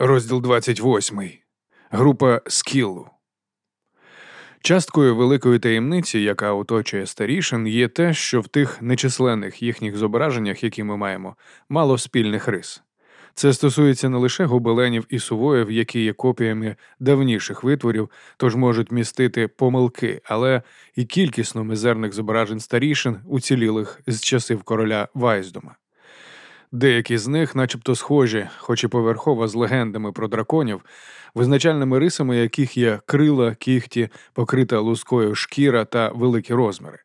Розділ 28. Група Скіллу. Часткою великої таємниці, яка оточує старішин, є те, що в тих нечисленних їхніх зображеннях, які ми маємо, мало спільних рис. Це стосується не лише гобеленів і сувоїв, які є копіями давніших витворів, тож можуть містити помилки, але і кількісно мізерних зображень старішин, уцілілих з часів короля Вайздома. Деякі з них, начебто схожі, хоч і поверхово з легендами про драконів, визначальними рисами яких є крила, кіхті, покрита лускою шкіра та великі розміри.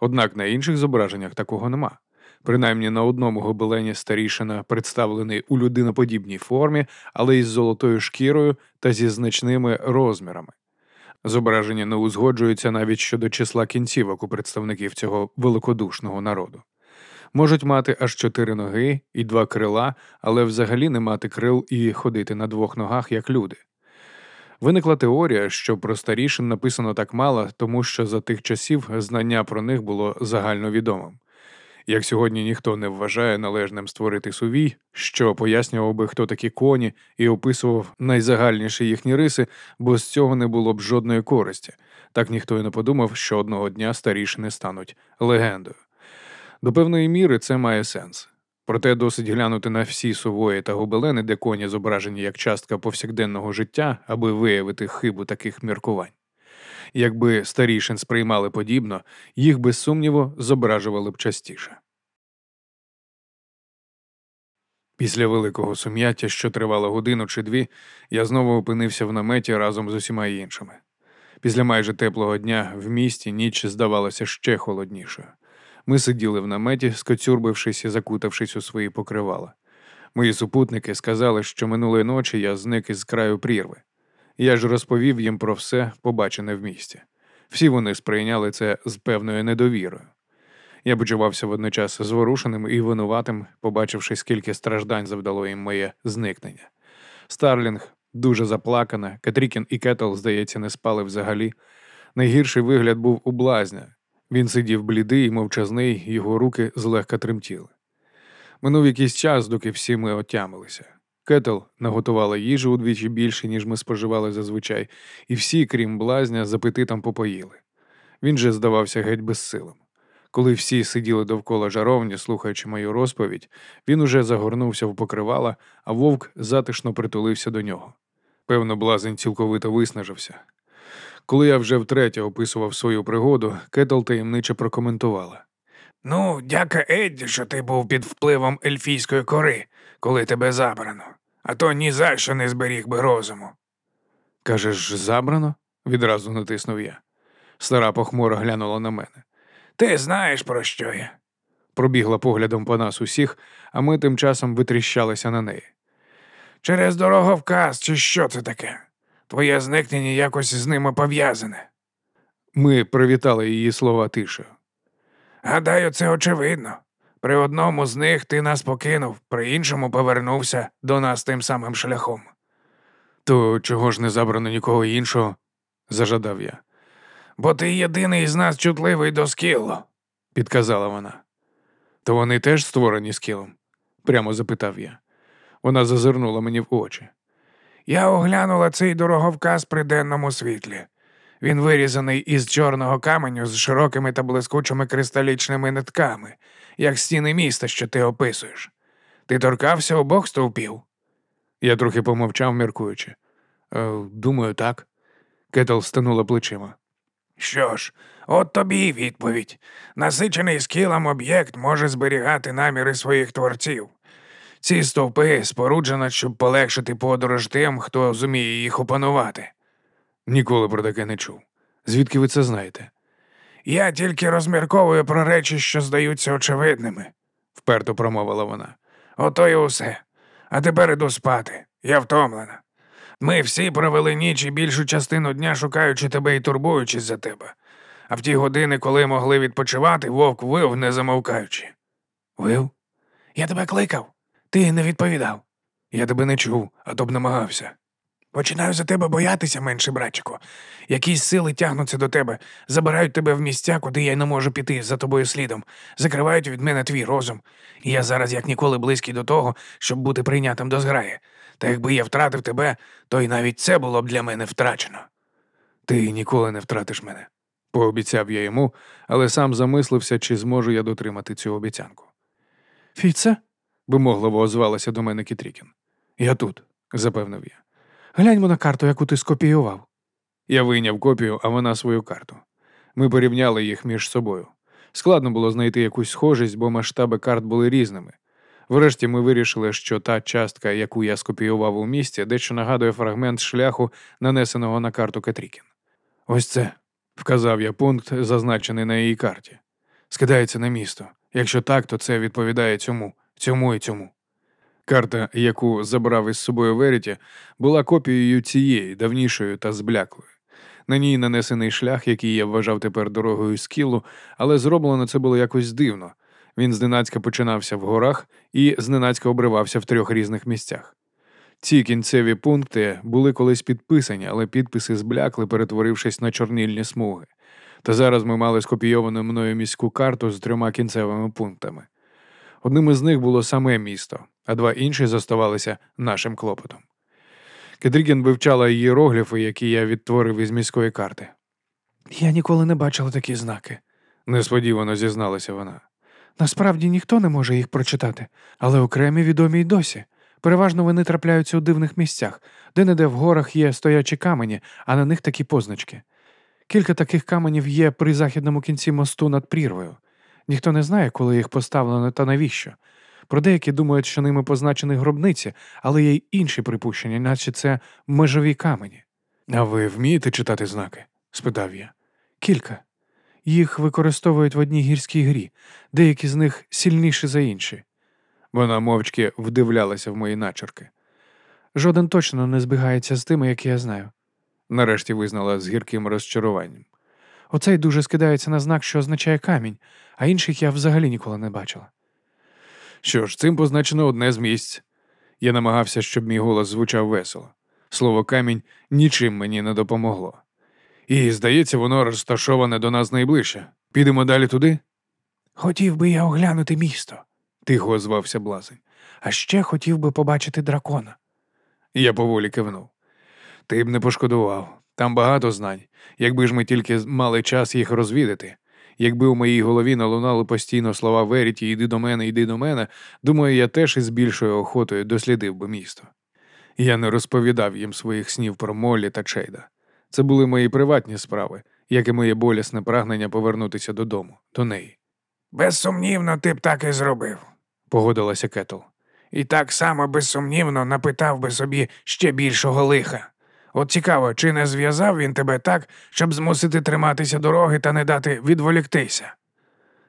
Однак на інших зображеннях такого нема. Принаймні на одному гобелені старішина представлений у людиноподібній формі, але із золотою шкірою та зі значними розмірами. Зображення не узгоджуються навіть щодо числа кінцівок у представників цього великодушного народу можуть мати аж чотири ноги і два крила, але взагалі не мати крил і ходити на двох ногах, як люди. Виникла теорія, що про старішин написано так мало, тому що за тих часів знання про них було загальновідомим. Як сьогодні ніхто не вважає належним створити сувій, що пояснював би, хто такі коні, і описував найзагальніші їхні риси, бо з цього не було б жодної користі. Так ніхто й не подумав, що одного дня старішини стануть легендою. До певної міри це має сенс. Проте досить глянути на всі сувої та гобелени, де коні зображені як частка повсякденного життя, аби виявити хибу таких міркувань. Якби старішин сприймали подібно, їх без сумніву зображували б частіше. Після великого сум'яття, що тривало годину чи дві, я знову опинився в наметі разом з усіма іншими. Після майже теплого дня в місті ніч здавалася ще холоднішою. Ми сиділи в наметі, скоцюрбившись і закутавшись у свої покривала. Мої супутники сказали, що минулої ночі я зник із краю прірви. Я ж розповів їм про все, побачене в місті. Всі вони сприйняли це з певною недовірою. Я почувався водночас зворушеним і винуватим, побачивши, скільки страждань завдало їм моє зникнення. Старлінг дуже заплакана, Кетрікін і Кетл, здається, не спали взагалі. Найгірший вигляд був у блазня, він сидів блідий і мовчазний, його руки злегка тремтіли. Минув якийсь час, доки всі ми отямилися. Кетл наготувала їжу удвічі більше, ніж ми споживали зазвичай, і всі, крім блазня, з апетитом попоїли. Він же здавався геть безсилим. Коли всі сиділи довкола жаровні, слухаючи мою розповідь, він уже загорнувся в покривала, а вовк затишно притулився до нього. Певно, блазень цілковито виснажився. Коли я вже втретє описував свою пригоду, Кетл таємниче прокоментувала. Ну, дяка Едді, що ти був під впливом ельфійської кори, коли тебе забрано, а то ні за що не зберіг би розуму. Кажеш, забрано? відразу натиснув я. Стара похмуро глянула на мене. Ти знаєш, про що я? Пробігла поглядом по нас усіх, а ми тим часом витріщалися на неї. Через дороговказ, чи що це таке? Твоє зникнення якось з ними пов'язане. Ми привітали її слова тишею. Гадаю, це очевидно. При одному з них ти нас покинув, при іншому повернувся до нас тим самим шляхом. То чого ж не забрано нікого іншого? зажадав я. Бо ти єдиний з нас чутливий до скілу, підказала вона. То вони теж створені скілом? прямо запитав я. Вона зазирнула мені в очі. Я оглянула цей дороговказ при денному світлі. Він вирізаний із чорного каменю з широкими та блискучими кристалічними нитками, як стіни міста, що ти описуєш. Ти торкався обох стовпів? Я трохи помовчав, міркуючи. «Е, думаю, так. Кетл станула плечима. Що ж, от тобі й відповідь. Насичений скілом об'єкт може зберігати наміри своїх творців. Ці стовпи споруджено, щоб полегшити подорож тим, хто зуміє їх опанувати. Ніколи про таке не чув. Звідки ви це знаєте? Я тільки розмірковую про речі, що здаються очевидними, вперто промовила вона. Ото й усе. А тепер іду спати. Я втомлена. Ми всі провели ніч і більшу частину дня шукаючи тебе і турбуючись за тебе. А в ті години, коли могли відпочивати, вовк вив, не замовкаючи. Вив? Я тебе кликав. Ти не відповідав. Я тебе не чув, а то б намагався. Починаю за тебе боятися, менше братчику. Якісь сили тягнуться до тебе, забирають тебе в місця, куди я не можу піти за тобою слідом, закривають від мене твій розум. І я зараз як ніколи близький до того, щоб бути прийнятим до зграї. Та якби я втратив тебе, то й навіть це було б для мене втрачено. Ти ніколи не втратиш мене, пообіцяв я йому, але сам замислився, чи зможу я дотримати цю обіцянку. Фіце? Вимогливо озвалася до мене Кітрікін. Я тут, запевнив я. Гляньмо на карту, яку ти скопіював. Я вийняв копію, а вона свою карту. Ми порівняли їх між собою. Складно було знайти якусь схожість, бо масштаби карт були різними. Врешті ми вирішили, що та частка, яку я скопіював у місті, дещо нагадує фрагмент шляху, нанесеного на карту Катрікін. Ось це, вказав я пункт, зазначений на її карті. Скидається на місто. Якщо так, то це відповідає цьому, цьому і цьому. Карта, яку забрав із собою Веріті, була копією цієї, давнішою та збляклою. На ній нанесений шлях, який я вважав тепер дорогою з кілу, але зроблено це було якось дивно. Він зненацька починався в горах і зненацька обривався в трьох різних місцях. Ці кінцеві пункти були колись підписані, але підписи зблякли, перетворившись на чорнільні смуги. Та зараз ми мали скопійовану мною міську карту з трьома кінцевими пунктами. Одним із них було саме місто, а два інші зоставалися нашим клопотом. Кедрігін вивчала ієрогліфи, які я відтворив із міської карти. Я ніколи не бачила такі знаки. Несподівано зізналася вона. Насправді ніхто не може їх прочитати, але окремі відомі й досі. Переважно вони трапляються у дивних місцях, де неде в горах є стоячі камені, а на них такі позначки. Кілька таких каменів є при західному кінці мосту над прірвою. Ніхто не знає, коли їх поставлено та навіщо. Про деякі думають, що ними позначені гробниці, але є й інші припущення, наче це межові камені. А ви вмієте читати знаки? спитав я. Кілька. Їх використовують в одній гірській грі, деякі з них сильніші за інші. Вона мовчки вдивлялася в мої начерки. Жоден точно не збігається з тими, які я знаю. Нарешті визнала з гірким розчаруванням. Оцей дуже скидається на знак, що означає камінь, а інших я взагалі ніколи не бачила. Що ж, цим позначено одне з місць. Я намагався, щоб мій голос звучав весело. Слово камінь нічим мені не допомогло. І, здається, воно розташоване до нас найближче. Підемо далі туди? Хотів би я оглянути місто, тихо озвався блазень. А ще хотів би побачити дракона. Я поволі кивнув. Ти б не пошкодував. Там багато знань, якби ж ми тільки мали час їх розвідати. Якби у моїй голові налунали постійно слова Веріті, йди до мене, йди до мене, думаю, я теж із більшою охотою дослідив би місто. Я не розповідав їм своїх снів про Моллі та Чейда. Це були мої приватні справи, як і моє болісне прагнення повернутися додому, до неї. Безсумнівно, ти б так і зробив, погодилася Кетл. І так само безсумнівно напитав би собі ще більшого лиха. От цікаво, чи не зв'язав він тебе так, щоб змусити триматися дороги та не дати відволіктися?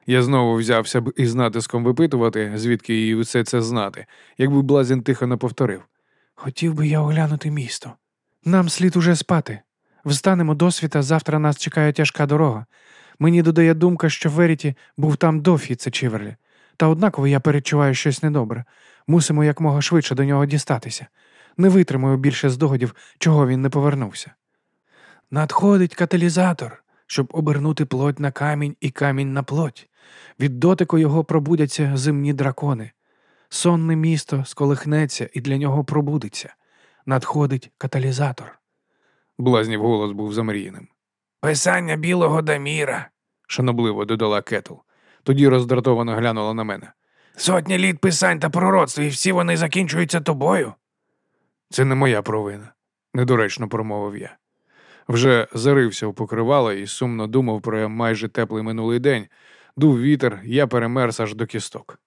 Я знову взявся б із натиском випитувати, звідки їй усе це знати, якби Блазін тихо не повторив. Хотів би я оглянути місто. Нам слід уже спати. Встанемо до світа, завтра нас чекає тяжка дорога. Мені додає думка, що Веріті був там до Фіце Чіверлі. Та однаково я перечуваю щось недобре. Мусимо якмога швидше до нього дістатися. Не витримую більше здогадів, чого він не повернувся. Надходить каталізатор, щоб обернути плоть на камінь і камінь на плоть. Від дотику його пробудяться зимні дракони. Сонне місто сколихнеться і для нього пробудеться. Надходить каталізатор. Блазнів голос був замріяним. Писання білого Даміра, шанобливо додала Кетл. Тоді роздратовано глянула на мене. Сотні літ писань та пророцтв, і всі вони закінчуються тобою. Це не моя провина, недоречно промовив я. Вже зарився в покривало і сумно думав про майже теплий минулий день. Дув вітер, я перемерз аж до кісток.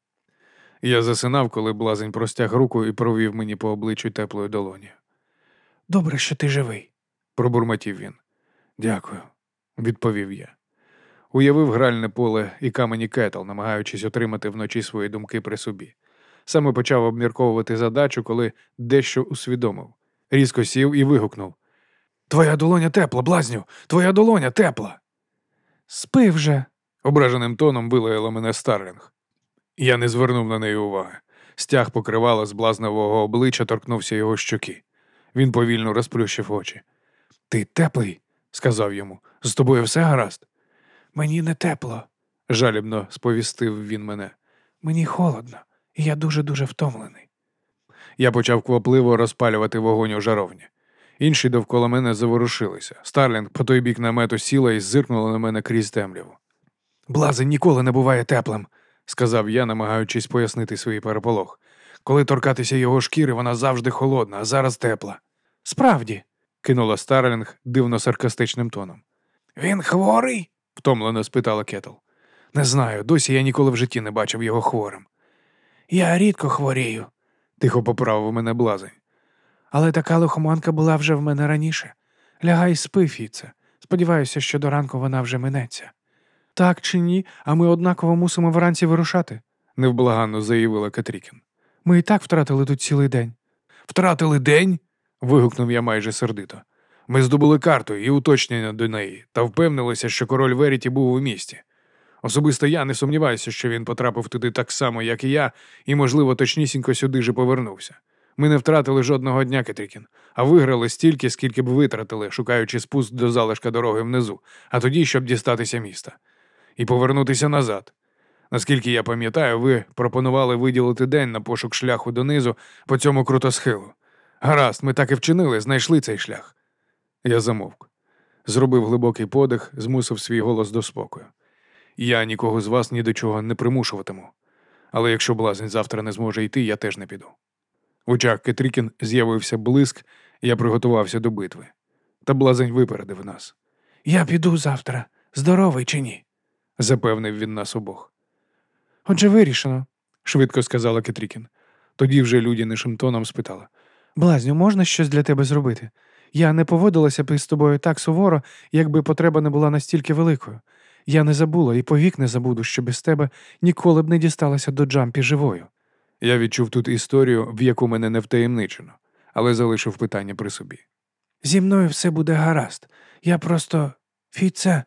Я засинав, коли блазень простяг руку і провів мені по обличчю теплою долоні. Добре, що ти живий, пробурмотів він. Дякую, відповів я. Уявив гральне поле і камені кетл, намагаючись отримати вночі свої думки при собі. Саме почав обмірковувати задачу, коли дещо усвідомив. Різко сів і вигукнув Твоя долоня тепла, блазню, твоя долоня тепла. Спи вже, ображеним тоном вилаяла мене Старлінг. Я не звернув на неї уваги. Стяг покривала з блазневого обличчя торкнувся його щоки. Він повільно розплющив очі. Ти теплий, сказав йому. З тобою все гаразд? Мені не тепло, жалібно сповістив він мене. мені холодно, я дуже-дуже втомлений. Я почав квапливо розпалювати вогонь у жаровні. Інші довкола мене заворушилися. Старлінг по той бік намету сіла і зиркнула на мене крізь темряву. Блазень ніколи не буває теплим, сказав я, намагаючись пояснити свій переполох. Коли торкатися його шкіри, вона завжди холодна, а зараз тепла. Справді, кинула Старлінг дивно саркастичним тоном. він хворий? втомлено спитала Кетл. Не знаю, досі я ніколи в житті не бачив його хворим. Я рідко хворію, Тихо поправив мене блазень. але така лихоманка була вже в мене раніше. Лягай спи, Фіце. Сподіваюся, що до ранку вона вже минеться. Так чи ні, а ми однаково мусимо вранці вирушати. невблаганно заявила Катрікін. Ми і так втратили тут цілий день. Втратили день? вигукнув я майже сердито. Ми здобули карту і уточнення до неї та впевнилися, що король Веріті був у місті. Особисто я не сумніваюся, що він потрапив туди так само, як і я, і, можливо, точнісінько сюди ж повернувся. Ми не втратили жодного дня, Кетрікін, а виграли стільки, скільки б витратили, шукаючи спуск до залишка дороги внизу, а тоді, щоб дістатися міста. І повернутися назад. Наскільки я пам'ятаю, ви пропонували виділити день на пошук шляху донизу по цьому крутосхилу. Гаразд, ми так і вчинили, знайшли цей шлях. Я замовк. Зробив глибокий подих, змусив свій голос до спокою. Я нікого з вас ні до чого не примушуватиму. Але якщо блазень завтра не зможе йти, я теж не піду. В очах Кетрікін з'явився блиск, і я приготувався до битви. Та блазень випередив нас, Я піду завтра, здоровий чи ні? запевнив він нас обох. Отже, вирішено. Швидко сказала Кетрікін. Тоді вже людянішим тоном спитала. Блазню, можна щось для тебе зробити? Я не поводилася б із тобою так суворо, якби потреба не була настільки великою. Я не забула і повік не забуду, що без тебе ніколи б не дісталася до Джампі живою. Я відчув тут історію, в яку мене не втаємничено, але залишив питання при собі. Зі мною все буде гаразд. Я просто. Фіце,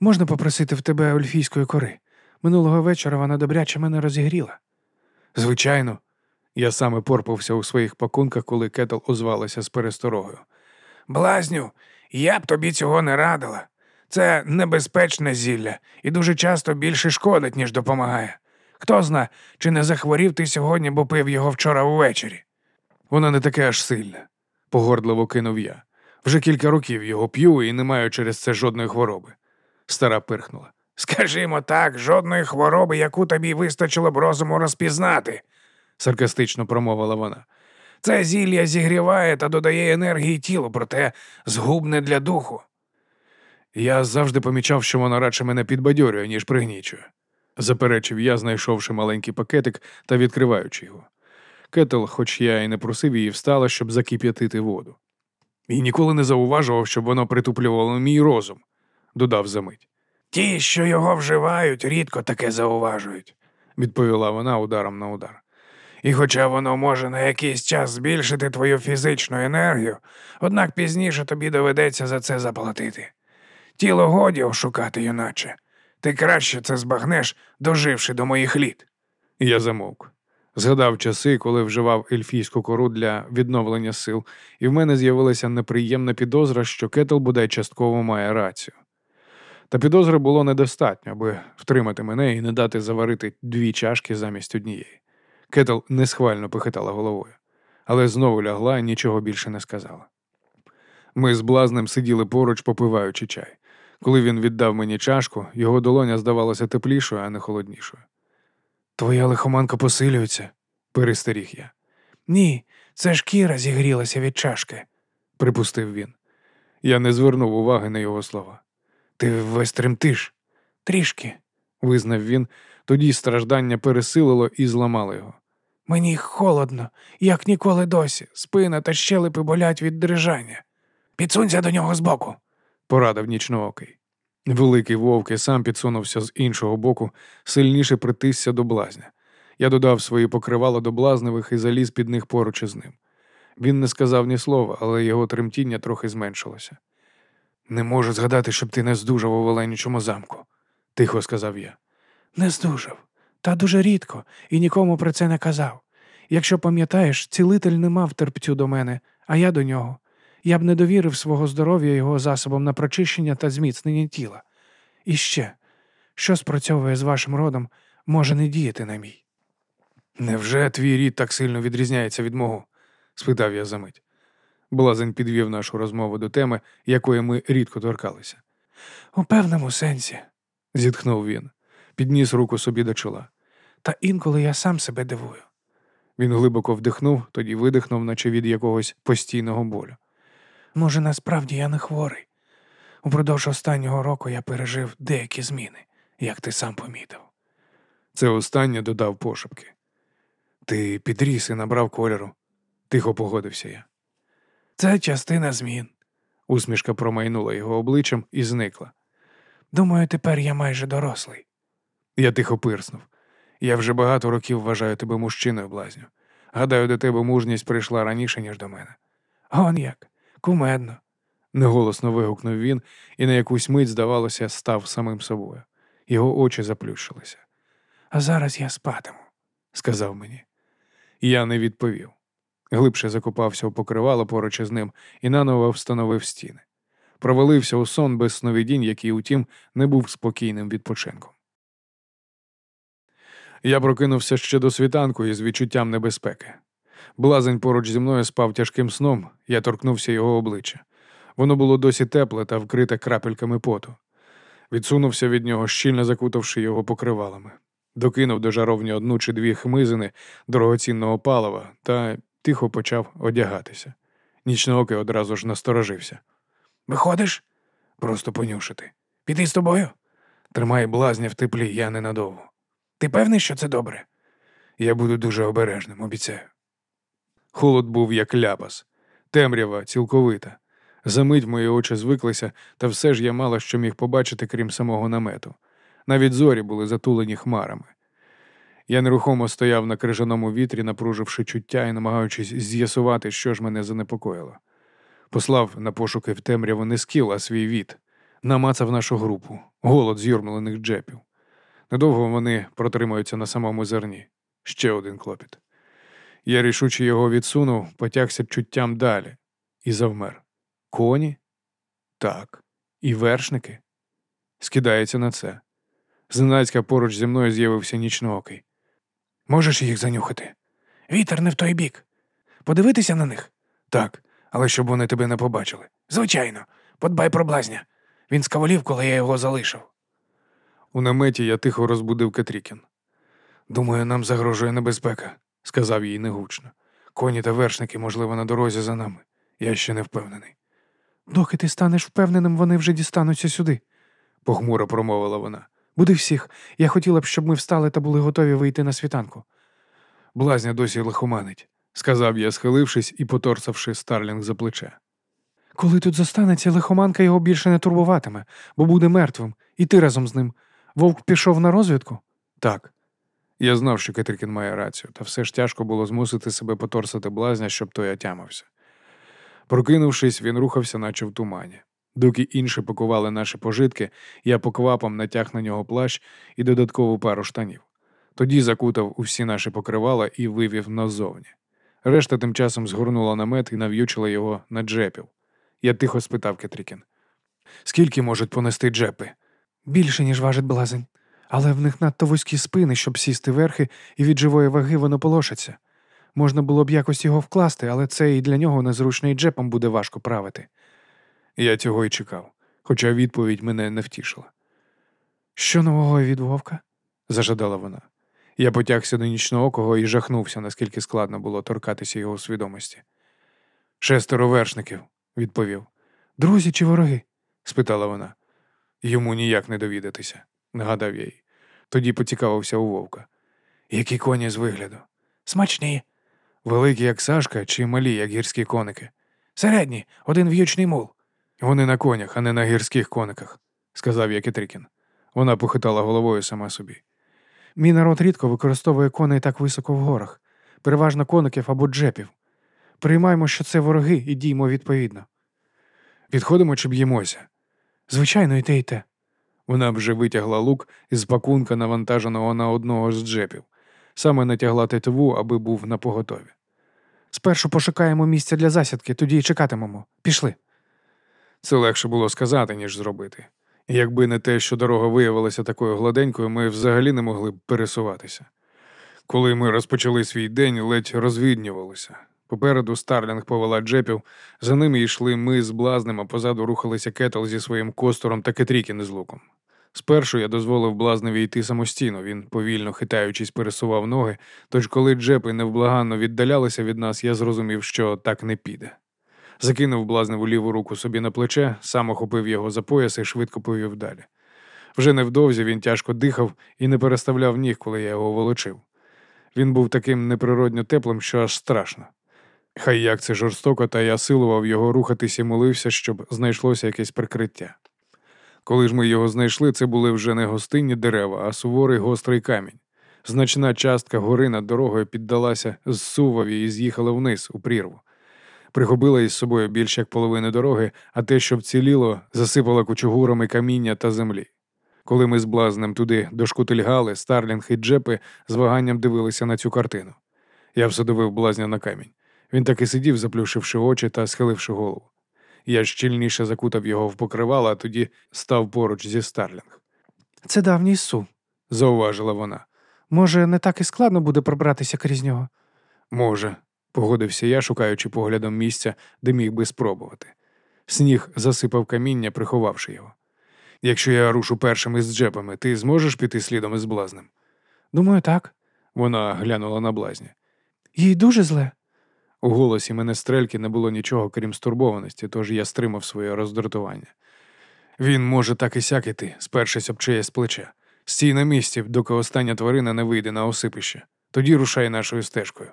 можна попросити в тебе ольфійської кори? Минулого вечора вона добряче мене розігріла. Звичайно, я саме порпався у своїх пакунках, коли Кетл озвалася з пересторогою. Блазню, я б тобі цього не радила. Це небезпечне зілля і дуже часто більше шкодить, ніж допомагає. Хто зна, чи не захворів ти сьогодні, бо пив його вчора увечері. Вона не таке аж сильне, погордливо кинув я. Вже кілька років його п'ю і не маю через це жодної хвороби. Стара пирхнула. Скажімо так, жодної хвороби, яку тобі вистачило б розуму розпізнати. саркастично промовила вона. Це зілля зігріває та додає енергії тілу, проте згубне для духу. Я завжди помічав, що вона радше мене підбадьорює, ніж пригнічує. Заперечив я, знайшовши маленький пакетик та відкриваючи його. Кетл, хоч я і не просив її, встала, щоб закип'ятити воду. І ніколи не зауважував, щоб воно притуплювало мій розум, додав за мить. Ті, що його вживають, рідко таке зауважують. Відповіла вона ударом на удар. І хоча воно може на якийсь час збільшити твою фізичну енергію, однак пізніше тобі доведеться за це заплатити. Тіло годі ошукати, юначе. Ти краще це збагнеш, доживши до моїх літ. Я замовк. Згадав часи, коли вживав ельфійську кору для відновлення сил, і в мене з'явилася неприємна підозра, що кетл бодай частково має рацію. Та підозри було недостатньо, аби втримати мене і не дати заварити дві чашки замість однієї. Кетл несхвально похитала головою, але знову лягла і нічого більше не сказала. Ми з блазнем сиділи поруч, попиваючи чай. Коли він віддав мені чашку, його долоня здавалася теплішою, а не холоднішою. Твоя лихоманка посилюється, перестеріг я. Ні, це шкіра зігрілася від чашки. припустив він. Я не звернув уваги на його слова. Ти весь тремтиш, Трішки. визнав він, тоді страждання пересилило і зламало його. Мені холодно, як ніколи досі. Спина та щелепи болять від дрижання. Підсунься до нього збоку. Порадив нічноокий. Великий вовк і сам підсунувся з іншого боку, сильніше притисся до блазня. Я додав свої покривала до блазневих і заліз під них поруч із ним. Він не сказав ні слова, але його тремтіння трохи зменшилося. Не можу згадати, щоб ти не здужав у Веленічому замку, тихо сказав я. Не здужав. Та дуже рідко, і нікому про це не казав. Якщо пам'ятаєш, цілитель не мав терпцю до мене, а я до нього. Я б не довірив свого здоров'я його засобам на прочищення та зміцнення тіла. І ще, що спрацьовує з вашим родом, може не діяти на мій. Невже твій рід так сильно відрізняється від мого? спитав я за мить. Блазень підвів нашу розмову до теми, якої ми рідко торкалися. У певному сенсі, зітхнув він, підніс руку собі до чола. Та інколи я сам себе дивую. Він глибоко вдихнув, тоді видихнув, наче від якогось постійного болю. Може, насправді я не хворий. Упродовж останнього року я пережив деякі зміни, як ти сам помітив. Це останнє додав пошепки. Ти підріс і набрав кольору. Тихо погодився я. Це частина змін. Усмішка промайнула його обличчям і зникла. Думаю, тепер я майже дорослий. Я тихо пирснув. Я вже багато років вважаю тебе мужчиною, блазню. Гадаю, до тебе мужність прийшла раніше, ніж до мене. Он як, кумедно. Неголосно вигукнув він і на якусь мить, здавалося, став самим собою. Його очі заплющилися. А зараз я спатиму, сказав мені. Я не відповів. Глибше закопався у покривало поруч із ним і наново встановив стіни. Провалився у сон без сновидінь, який, утім, не був спокійним відпочинком. Я прокинувся ще до світанку із відчуттям небезпеки. Блазень поруч зі мною спав тяжким сном, я торкнувся його обличчя. Воно було досі тепле та вкрите крапельками поту. Відсунувся від нього, щільно закутавши його покривалами. Докинув до жаровні одну чи дві хмизини дорогоцінного палива та тихо почав одягатися. Нічноокий одразу ж насторожився. Виходиш? Просто понюшити. Піти з тобою? Тримай блазня в теплі, я ненадовго. Ти певний, що це добре? Я буду дуже обережним, обіцяю. Холод був як ляпас, темрява цілковита. Замить мої очі звиклися, та все ж я мало що міг побачити, крім самого намету. Навіть зорі були затулені хмарами. Я нерухомо стояв на крижаному вітрі, напруживши чуття і намагаючись з'ясувати, що ж мене занепокоїло. Послав на пошуки в темряву не скіл, а свій від, намацав нашу групу, голод з'юрмлених джепів. Недовго вони протримаються на самому зерні. Ще один клопіт. Я рішуче його відсунув, потягся чуттям далі і завмер. Коні? Так. І вершники? Скидається на це. Зненацька поруч зі мною з'явився нічноокий. Можеш їх занюхати? Вітер не в той бік. Подивитися на них? Так, але щоб вони тебе не побачили. Звичайно, подбай про блазня. Він скаволів, коли я його залишив. У наметі я тихо розбудив Катрікін. Думаю, нам загрожує небезпека, сказав їй негучно. Коні та вершники, можливо, на дорозі за нами. Я ще не впевнений. Доки ти станеш впевненим, вони вже дістануться сюди, похмуро промовила вона. Буди всіх. Я хотіла б, щоб ми встали та були готові вийти на світанку. Блазня досі лихоманить, сказав я, схилившись і поторсавши Старлінг за плече. Коли тут зостанеться, лихоманка його більше не турбуватиме, бо буде мертвим, і ти разом з ним. Вовк пішов на розвідку? Так. Я знав, що Кетрікін має рацію, та все ж тяжко було змусити себе поторсити блазня, щоб той отямився. Прокинувшись, він рухався, наче в тумані. Доки інші пакували наші пожитки, я поквапом натяг на нього плащ і додаткову пару штанів. Тоді закутав усі наші покривала і вивів назовні. Решта тим часом згорнула намет і нав'ючила його на джепів. Я тихо спитав Кетрікін. Скільки можуть понести джепи? Більше, ніж важить блазень, але в них надто вузькі спини, щоб сісти верхи, і від живої ваги воно полошиться. Можна було б якось його вкласти, але це і для нього незручно і джепом буде важко правити. Я цього й чекав, хоча відповідь мене не втішила. Що нового від вовка? зажадала вона. Я потягся до нічноокого і жахнувся, наскільки складно було торкатися його свідомості. Шестеро вершників, відповів. Друзі чи вороги? спитала вона. Йому ніяк не довідатися, нагадав я їй. Тоді поцікавився у вовка. Які коні з вигляду? Смачні. Великі, як Сашка, чи малі, як гірські коники? Середні, один в'ючний мул. Вони на конях, а не на гірських кониках, сказав я Кетрікін. Вона похитала головою сама собі. Мій народ рідко використовує коней так високо в горах, переважно коників або джепів. Приймаємо, що це вороги, і діймо відповідно. Відходимо чи б'ємося? Звичайно, і те, і те. Вона вже витягла лук із пакунка, навантаженого на одного з джепів, саме натягла тетиву, аби був на поготові. Спершу пошукаємо місце для засідки, тоді й чекатимемо. Пішли. Це легше було сказати, ніж зробити. Якби не те, що дорога виявилася такою гладенькою, ми взагалі не могли б пересуватися. Коли ми розпочали свій день, ледь розвіднювалися. Попереду Старлінг повела джепів, за ними йшли ми з блазнем, а позаду рухалися кетл зі своїм костором та кетрікін з луком. Спершу я дозволив блазневі йти самостійно, він, повільно хитаючись, пересував ноги, тож коли джепи невблаганно віддалялися від нас, я зрозумів, що так не піде. Закинув блазневу ліву руку собі на плече, сам охопив його за пояс і швидко повів далі. Вже невдовзі він тяжко дихав і не переставляв ніг, коли я його волочив. Він був таким неприродньо теплим, що аж страшно. Хай як це жорстоко, та я силував його рухатись і молився, щоб знайшлося якесь прикриття. Коли ж ми його знайшли, це були вже не гостинні дерева, а суворий гострий камінь. Значна частка гори над дорогою піддалася зсуваві і з'їхала вниз у прірву. Пригубила із собою більш як половини дороги, а те, що вціліло, засипала кучугурами каміння та землі. Коли ми з блазнем туди дошкутильгали, Старлінг і Джепи з ваганням дивилися на цю картину. Я всадовив блазня на камінь. Він так і сидів, заплющивши очі та схиливши голову. Я щільніше закутав його в покривало, а тоді став поруч зі Старлінг. Це давній су. Зауважила вона. Може, не так і складно буде пробратися крізь нього. Може, погодився я, шукаючи поглядом місця, де міг би спробувати. Сніг засипав каміння, приховавши його. Якщо я рушу першим із джепами, ти зможеш піти слідом із блазнем? Думаю, так. Вона глянула на блазня. Їй дуже зле. У голосі мене стрельки не було нічого, крім стурбованості, тож я стримав своє роздратування. Він може так і сяк іти, спершись об чиєсь плече. Стій на місці, доки остання тварина не вийде на осипище. Тоді рушай нашою стежкою.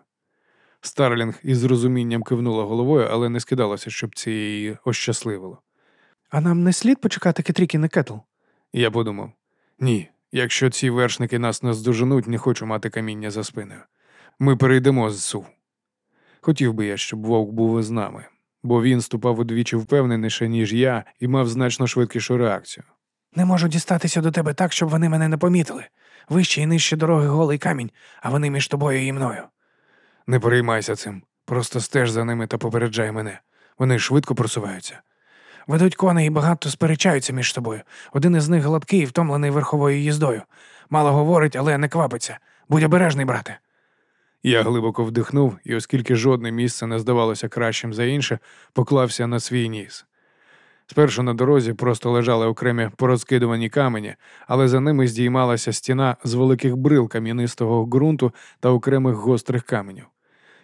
Старлінг із розумінням кивнула головою, але не скидалося, щоб це її ощасливило. А нам не слід почекати Кетрікін і Кетл? Я подумав: ні, якщо ці вершники нас наздоженуть, не хочу мати каміння за спиною. Ми перейдемо з сув. Хотів би я, щоб вовк був із нами, бо він ступав удвічі впевненіше, ніж я, і мав значно швидкішу реакцію. Не можу дістатися до тебе так, щоб вони мене не помітили. Вище і нижче дороги голий камінь, а вони між тобою і мною. Не переймайся цим, просто стеж за ними та попереджай мене. Вони швидко просуваються. Ведуть коней і багато сперечаються між собою. Один із них гладкий і втомлений верховою їздою. Мало говорить, але не квапиться. Будь обережний, брате. Я глибоко вдихнув і, оскільки жодне місце не здавалося кращим за інше, поклався на свій ніс. Спершу на дорозі просто лежали окремі порозкидувані камені, але за ними здіймалася стіна з великих брил кам'янистого ґрунту та окремих гострих каменів.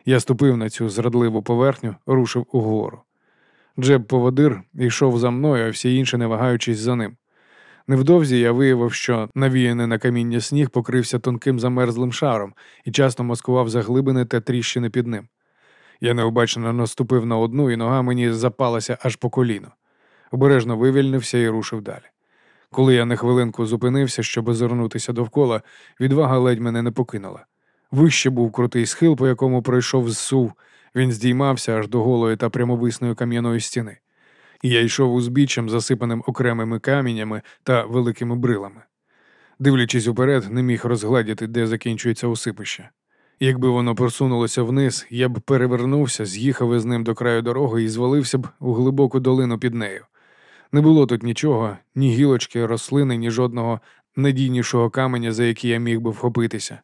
Я ступив на цю зрадливу поверхню, рушив угору. Джеб поводир йшов за мною, а всі інші не вагаючись за ним. Невдовзі я виявив, що навіяний на каміння сніг покрився тонким замерзлим шаром і часто маскував заглибини та тріщини під ним. Я необачно наступив на одну, і нога мені запалася аж по коліно. Обережно вивільнився і рушив далі. Коли я на хвилинку зупинився, щоб озирнутися довкола, відвага ледь мене не покинула. Вище був крутий схил, по якому пройшов зсув, він здіймався аж до голої та прямовисної кам'яної стіни. Я йшов узбіччям, засипаним окремими каміннями та великими брилами. Дивлячись уперед, не міг розгледіти, де закінчується усипище. Якби воно просунулося вниз, я б перевернувся, з'їхав із ним до краю дороги і звалився б у глибоку долину під нею. Не було тут нічого, ні гілочки, рослини, ні жодного надійнішого каменя, за який я міг би вхопитися.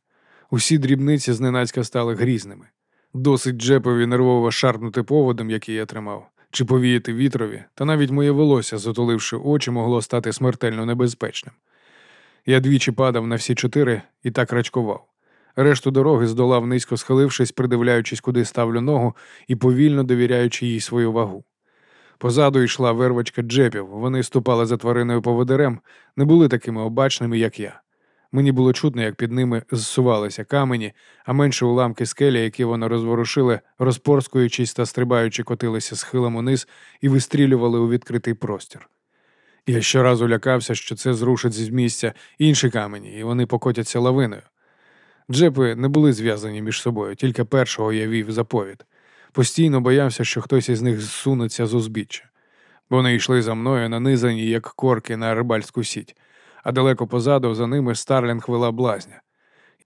Усі дрібниці зненацька стали грізними. Досить джепові нервово шарпнути поводом, який я тримав, чи повіяти вітрові, та навіть моє волосся, затуливши очі, могло стати смертельно небезпечним. Я двічі падав на всі чотири і так рачкував. Решту дороги здолав низько схилившись, придивляючись, куди ставлю ногу, і повільно довіряючи їй свою вагу. Позаду йшла вервочка джепів, вони ступали за твариною поводирем, не були такими обачними, як я. Мені було чутно, як під ними зсувалися камені, а менше уламки скелі, які вони розворушили, розпорскуючись та стрибаючи, котилися схилом униз і вистрілювали у відкритий простір. Я щоразу лякався, що це зрушить з місця інші камені, і вони покотяться лавиною. Джепи не були зв'язані між собою, тільки першого я вів заповідь. Постійно боявся, що хтось із них зсунеться з узбіччя. Вони йшли за мною, нанизані, як корки на рибальську сіть, а далеко позаду за ними Старлінг вела блазня.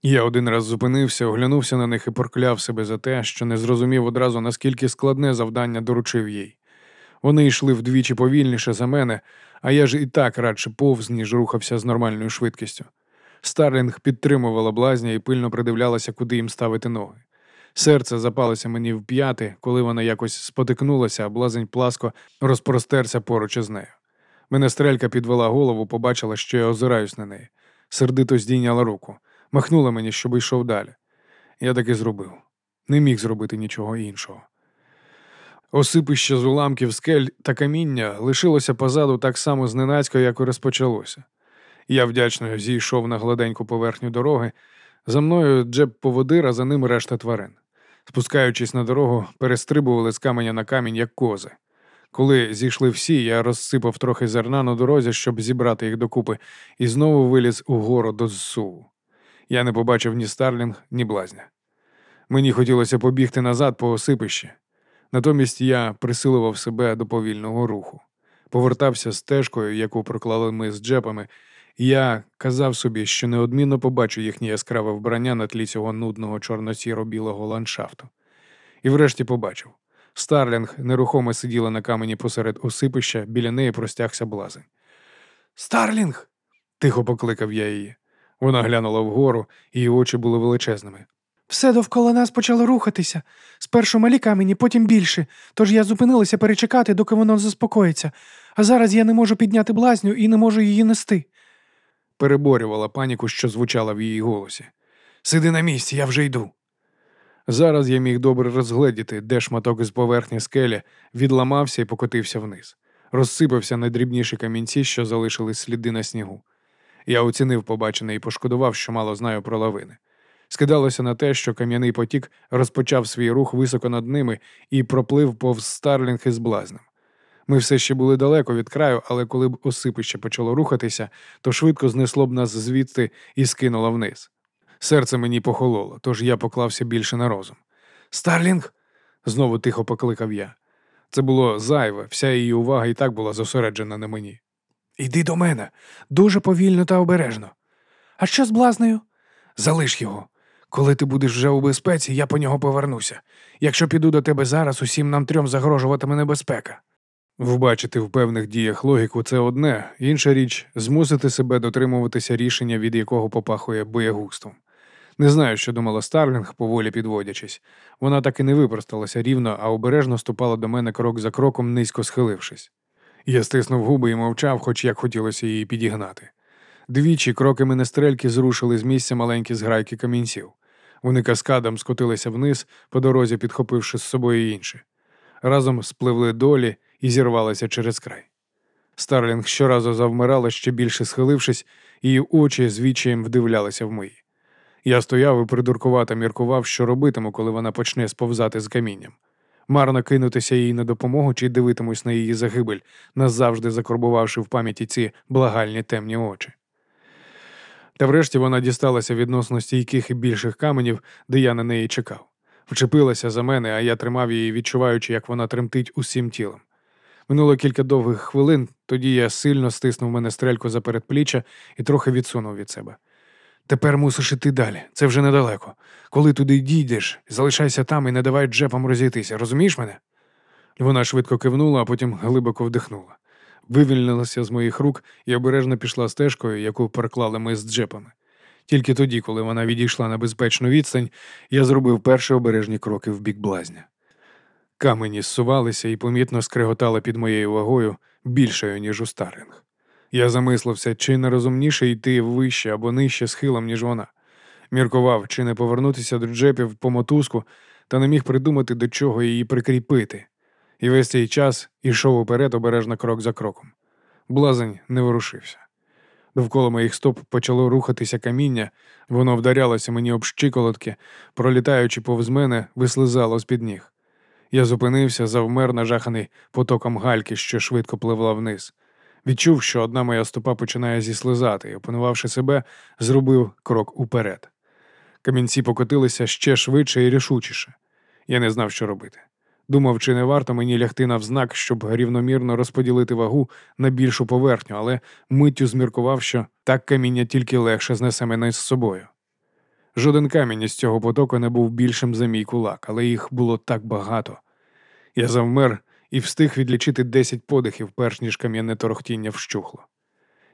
Я один раз зупинився, оглянувся на них і прокляв себе за те, що не зрозумів одразу, наскільки складне завдання доручив їй. Вони йшли вдвічі повільніше за мене, а я ж і так радше повз, ніж рухався з нормальною швидкістю. Старлінг підтримувала блазня і пильно придивлялася, куди їм ставити ноги. Серце запалося мені в п'яти, коли вона якось спотикнулася, а блазень пласко розпростерся поруч із нею. Мене стрелька підвела голову, побачила, що я озираюсь на неї. Сердито здійняла руку, махнула мені, щоб йшов далі. Я так і зробив. Не міг зробити нічого іншого. Осипище з уламків скель та каміння лишилося позаду так само зненацько, як і розпочалося. Я вдячно зійшов на гладеньку поверхню дороги. За мною джеб поводир, а за ним решта тварин. Спускаючись на дорогу, перестрибували з каменя на камінь, як кози. Коли зійшли всі, я розсипав трохи зерна на дорозі, щоб зібрати їх докупи, і знову виліз угору до зсуву. Я не побачив ні Старлінг, ні блазня. Мені хотілося побігти назад по осипищі. Натомість я присилував себе до повільного руху, повертався стежкою, яку проклали ми з джепами, я казав собі, що неодмінно побачу їхнє яскраве вбрання на тлі цього нудного чорно-сіро-білого ландшафту. І врешті побачив. Старлінг нерухомо сиділа на камені посеред осипища, біля неї простягся блазень. Старлінг. тихо покликав я її. Вона глянула вгору, її очі були величезними. Все довкола нас почало рухатися. Спершу малі камені, потім більше, тож я зупинилася перечекати, доки воно заспокоїться, а зараз я не можу підняти блазня і не можу його нести. Переборювала паніку, що звучала в її голосі. Сиди на місці, я вже йду. Зараз я міг добре розгледіти, де шматок із поверхні скелі відламався і покотився вниз, розсипався на дрібніші камінці, що залишили сліди на снігу. Я оцінив побачене і пошкодував, що мало знаю про лавини. Скидалося на те, що кам'яний потік розпочав свій рух високо над ними і проплив повз Старлінг із блазнем. Ми все ще були далеко від краю, але коли б осипище почало рухатися, то швидко знесло б нас звідти і скинуло вниз. Серце мені похололо, тож я поклався більше на розум. Старлінг. знову тихо покликав я. Це було зайве, вся її увага і так була зосереджена на мені. Іди до мене дуже повільно та обережно. А що з блазнею? Залиш його. Коли ти будеш вже у безпеці, я по нього повернуся. Якщо піду до тебе зараз, усім нам трьом загрожуватиме небезпека. Вбачити в певних діях логіку це одне, інша річ змусити себе дотримуватися рішення, від якого попахує боягузтвом. Не знаю, що думала Старлінг, поволі підводячись. Вона так і не випросталася рівно, а обережно ступала до мене крок за кроком, низько схилившись. Я стиснув губи і мовчав, хоч як хотілося її підігнати. Двічі кроки менестрельки зрушили з місця маленькі зграйки камінців. Вони каскадом скотилися вниз, по дорозі підхопивши з собою інші. Разом спливли долі і зірвалися через край. Старлінг щоразу завмирала, ще більше схилившись, її очі з відчаєм вдивлялися в мої. Я стояв і придуркувато міркував, що робитиму, коли вона почне сповзати з камінням. Марно кинутися їй на допомогу чи дивитимусь на її загибель, назавжди закорбувавши в пам'яті ці благальні темні очі. Та врешті вона дісталася відносно стійких і більших каменів, де я на неї чекав. Вчепилася за мене, а я тримав її, відчуваючи, як вона тремтить усім тілом. Минуло кілька довгих хвилин, тоді я сильно стиснув мене стрельку за передпліччя і трохи відсунув від себе. Тепер мусиш іти далі, це вже недалеко. Коли туди дійдеш, залишайся там і не давай джепам розійтися, розумієш мене? Вона швидко кивнула, а потім глибоко вдихнула. Вивільнилася з моїх рук і обережно пішла стежкою, яку переклали ми з джепами. Тільки тоді, коли вона відійшла на безпечну відстань, я зробив перші обережні кроки в бік блазня. Камені зсувалися і помітно скриготали під моєю вагою більшою, ніж у Старлінг. Я замислився, чи не розумніше йти вище або нижче схилом, ніж вона. Міркував, чи не повернутися до джепів по мотузку, та не міг придумати, до чого її прикріпити. І весь цей час ішов уперед обережно крок за кроком. Блазень не ворушився. Довкола моїх стоп почало рухатися каміння, воно вдарялося мені об щиколотки, пролітаючи повз мене, вислизало з під ніг. Я зупинився, завмер нажаханий потоком гальки, що швидко пливла вниз. Відчув, що одна моя стопа починає зіслизати, і, опанувавши себе, зробив крок уперед. Камінці покотилися ще швидше і рішучіше. Я не знав, що робити. Думав, чи не варто мені лягти навзнак, щоб рівномірно розподілити вагу на більшу поверхню, але миттю зміркував, що так каміння тільки легше знесе мене з собою. Жоден камінь із цього потоку не був більшим за мій кулак, але їх було так багато. Я завмер і встиг відлічити десять подихів, перш ніж кам'яне торохтіння вщухло.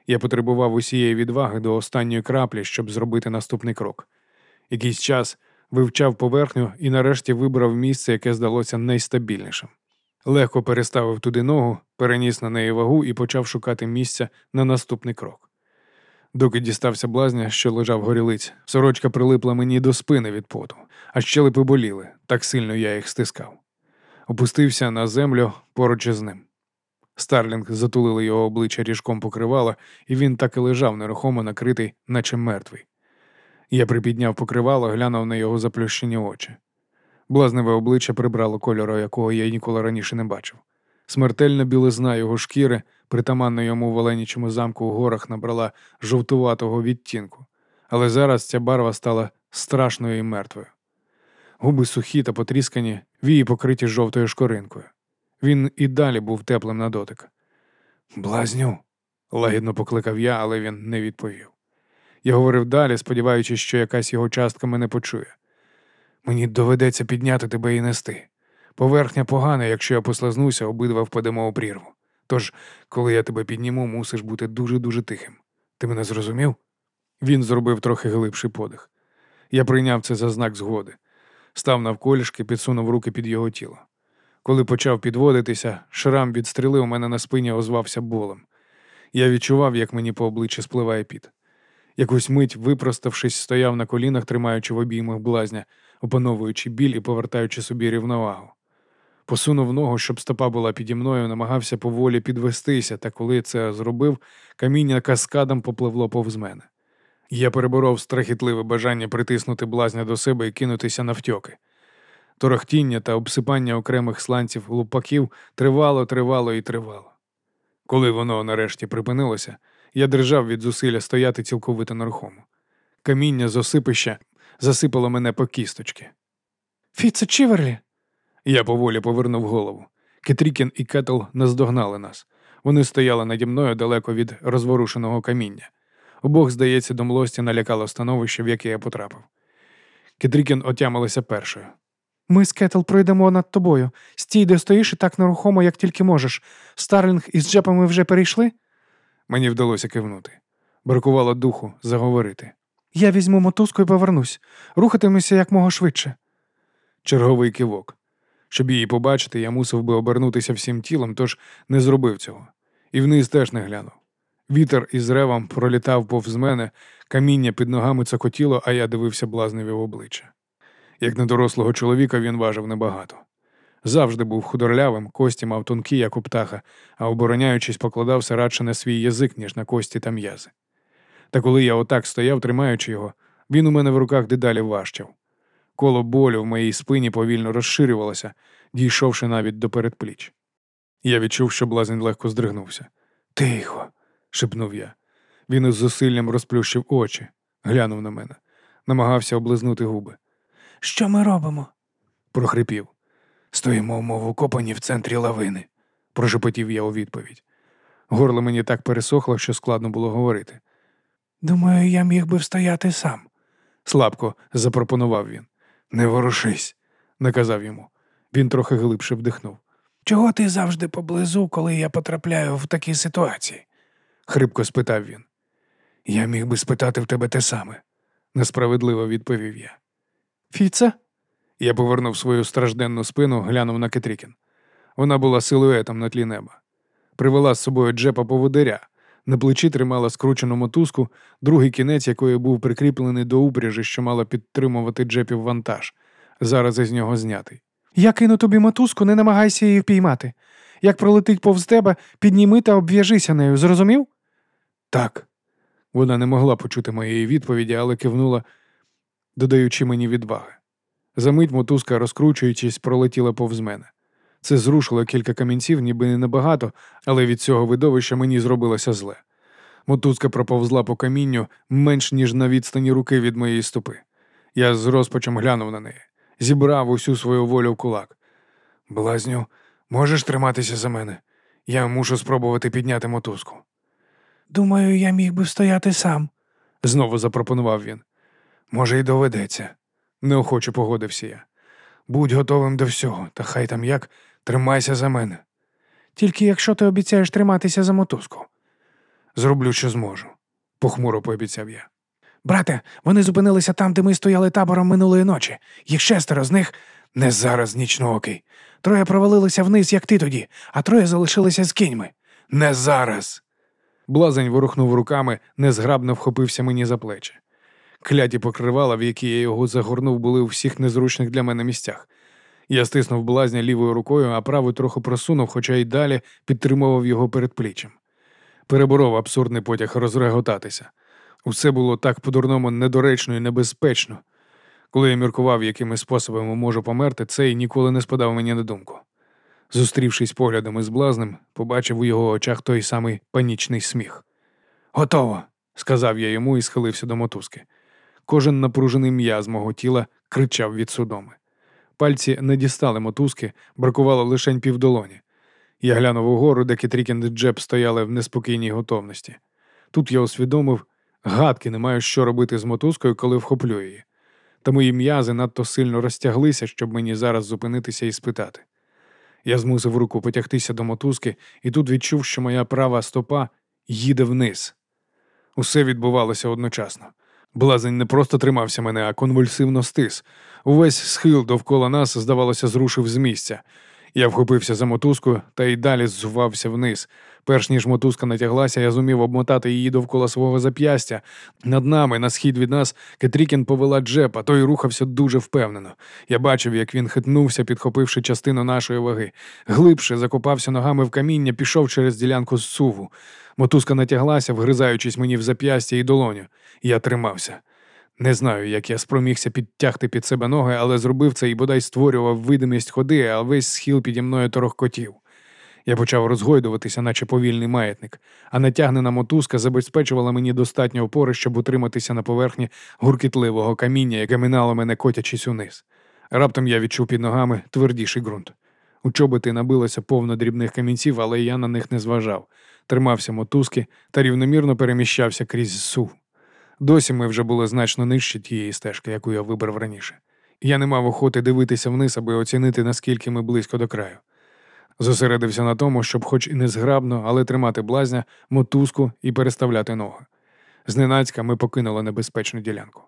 Я потребував усієї відваги до останньої краплі, щоб зробити наступний крок. Якийсь час вивчав поверхню і нарешті вибрав місце, яке здалося найстабільнішим. Легко переставив туди ногу, переніс на неї вагу і почав шукати місця на наступний крок. Доки дістався блазня, що лежав горілиць, сорочка прилипла мені до спини від поту, а щелепи боліли, так сильно я їх стискав. Опустився на землю поруч із ним. Старлінг затулили його обличчя ріжком покривала, і він так і лежав нерухомо накритий, наче мертвий. Я припідняв покривало, глянув на його заплющені очі. Блазневе обличчя прибрало кольору, якого я ніколи раніше не бачив. Смертельна білизна його шкіри, притаманна йому в Оленічому замку у горах, набрала жовтуватого відтінку, але зараз ця барва стала страшною і мертвою. Губи сухі та потріскані, вії покриті жовтою шкоринкою. Він і далі був теплим на дотик. Блазню, лагідно покликав я, але він не відповів. Я говорив далі, сподіваючись, що якась його частка мене почує. Мені доведеться підняти тебе і нести. Поверхня погана, якщо я послазнуся, обидва впадемо у прірву. Тож, коли я тебе підніму, мусиш бути дуже-дуже тихим. Ти мене зрозумів? Він зробив трохи глибший подих. Я прийняв це за знак згоди, став навколішки, підсунув руки під його тіло. Коли почав підводитися, шрам від стріли у мене на спині озвався болем. Я відчував, як мені по обличчі спливає піт. Якусь мить, випроставшись, стояв на колінах, тримаючи в обіймах блазня, опановуючи біль і повертаючи собі рівновагу. Посунув ногу, щоб стопа була піді мною, намагався поволі підвестися, та коли це зробив, каміння каскадом попливло повз мене. Я переборов страхітливе бажання притиснути блазня до себе і кинутися навтьоки. Торохтіння та обсипання окремих сланців лупаків тривало, тривало і тривало. Коли воно нарешті припинилося, я держав від зусилля стояти цілковито нерухомо. Каміння з осипища засипало мене по кісточки. Фіце Чіверлі. Я поволі повернув голову. Кетрікін і Кетл наздогнали нас. Вони стояли наді мною далеко від розворушеного каміння. Обох, здається, до млості налякало становище, в яке я потрапив. Кетрікін отямилася першою. Ми з Кетл пройдемо над тобою. Стій, де стоїш і так нерухомо, як тільки можеш. Старлінг із джепами вже перейшли? Мені вдалося кивнути. Бракувало духу заговорити. Я візьму мотузку і повернусь. Рухатимуся якмога швидше. Черговий кивок. Щоб її побачити, я мусив би обернутися всім тілом, тож не зробив цього. І вниз теж не глянув. Вітер із ревом пролітав повз мене, каміння під ногами цокотіло, а я дивився блазневі в обличчя. Як на дорослого чоловіка він важив небагато. Завжди був худорлявим, кості мав тонкі, як у птаха, а обороняючись, покладався радше на свій язик, ніж на кості та м'язи. Та коли я отак стояв, тримаючи його, він у мене в руках дедалі важчав. Коло болю в моїй спині повільно розширювалося, дійшовши навіть до передпліч. Я відчув, що блазень легко здригнувся. Тихо, шепнув я. Він із зусиллям розплющив очі, глянув на мене, намагався облизнути губи. Що ми робимо? прохрипів. Стоїмо, мов укопані в центрі лавини, прошепотів я у відповідь. Горло мені так пересохло, що складно було говорити. Думаю, я міг би встояти сам. Слабко запропонував він. Не ворушись, наказав йому. Він трохи глибше вдихнув. Чого ти завжди поблизу, коли я потрапляю в такі ситуації? Хрипко спитав він. Я міг би спитати в тебе те саме, несправедливо відповів я. Фіце? Я повернув свою стражденну спину, глянув на Кетрікін. Вона була силуетом на тлі неба. Привела з собою джепа поводиря. На плечі тримала скручену мотузку, другий кінець якої був прикріплений до упряжі, що мала підтримувати джепів вантаж. Зараз із нього знятий. Я кину тобі мотузку, не намагайся її впіймати. Як пролетить повз тебе, підніми та обв'яжися нею, зрозумів? Так. Вона не могла почути моєї відповіді, але кивнула, додаючи мені відваги. Замить мотузка, розкручуючись, пролетіла повз мене. Це зрушило кілька камінців, ніби не набагато, але від цього видовища мені зробилося зле. Мотузка проповзла по камінню менш ніж на відстані руки від моєї стопи. Я з розпачем глянув на неї, зібрав усю свою волю в кулак. Блазню, можеш триматися за мене? Я мушу спробувати підняти мотузку. Думаю, я міг би встояти сам. Знову запропонував він. Може, й доведеться. Неохоче погодився я. Будь готовим до всього, та хай там як, тримайся за мене. Тільки якщо ти обіцяєш триматися за мотузку. Зроблю, що зможу, похмуро пообіцяв я. Брате, вони зупинилися там, де ми стояли табором минулої ночі. Їх шестеро з них не зараз нічноокий. Троє провалилися вниз, як ти тоді, а троє залишилися з кіньми. Не зараз. Блазень ворухнув руками, незграбно вхопився мені за плечі. Кляті покривала, в які я його загорнув, були у всіх незручних для мене місцях. Я стиснув блазня лівою рукою, а правою трохи просунув, хоча й далі підтримував його перед плічем. Переборов абсурдний потяг розреготатися. Усе було так по-дурному недоречно і небезпечно. Коли я міркував, якими способами можу померти, цей ніколи не спадав мені на думку. Зустрівшись поглядом із блазнем, побачив у його очах той самий панічний сміх. Готово, сказав я йому і схилився до мотузки. Кожен напружений м'яз мого тіла кричав від судоми. Пальці не дістали мотузки, бракувало лишень півдолоні. Я глянув угору, де Кетрікін і Джеб стояли в неспокійній готовності. Тут я усвідомив, гадки не маю, що робити з мотузкою, коли вхоплю її. Та мої м'язи надто сильно розтяглися, щоб мені зараз зупинитися і спитати. Я змусив руку потягтися до мотузки і тут відчув, що моя права стопа їде вниз. Усе відбувалося одночасно. Блазень не просто тримався мене, а конвульсивно стис. Увесь схил довкола нас, здавалося, зрушив з місця. Я вхопився за мотузку та й далі ззувався вниз. Перш ніж мотузка натяглася, я зумів обмотати її довкола свого зап'ястя. Над нами, на схід від нас, Кетрікін повела Джепа, той рухався дуже впевнено. Я бачив, як він хитнувся, підхопивши частину нашої ваги. Глибше закопався ногами в каміння, пішов через ділянку зсуву. Мотузка натяглася, вгризаючись мені в зап'ястя і долоню. Я тримався. Не знаю, як я спромігся підтягти під себе ноги, але зробив це і бодай створював видимість ходи, а весь схил піді мною торохкотів. Я почав розгойдуватися, наче повільний маятник, а натягнена мотузка забезпечувала мені достатньо опори, щоб утриматися на поверхні гуркітливого каміння, яке минало мене котячись униз. Раптом я відчув під ногами твердіший ґрунт. У чоботи набилося повно дрібних камінців, але я на них не зважав, тримався мотузки та рівномірно переміщався крізь сув. Досі ми вже були значно нижче тієї стежки, яку я вибрав раніше. Я не мав охоти дивитися вниз, аби оцінити, наскільки ми близько до краю. Зосередився на тому, щоб, хоч і не зграбно, але тримати блазня, мотузку і переставляти ноги. Зненацька ми покинули небезпечну ділянку.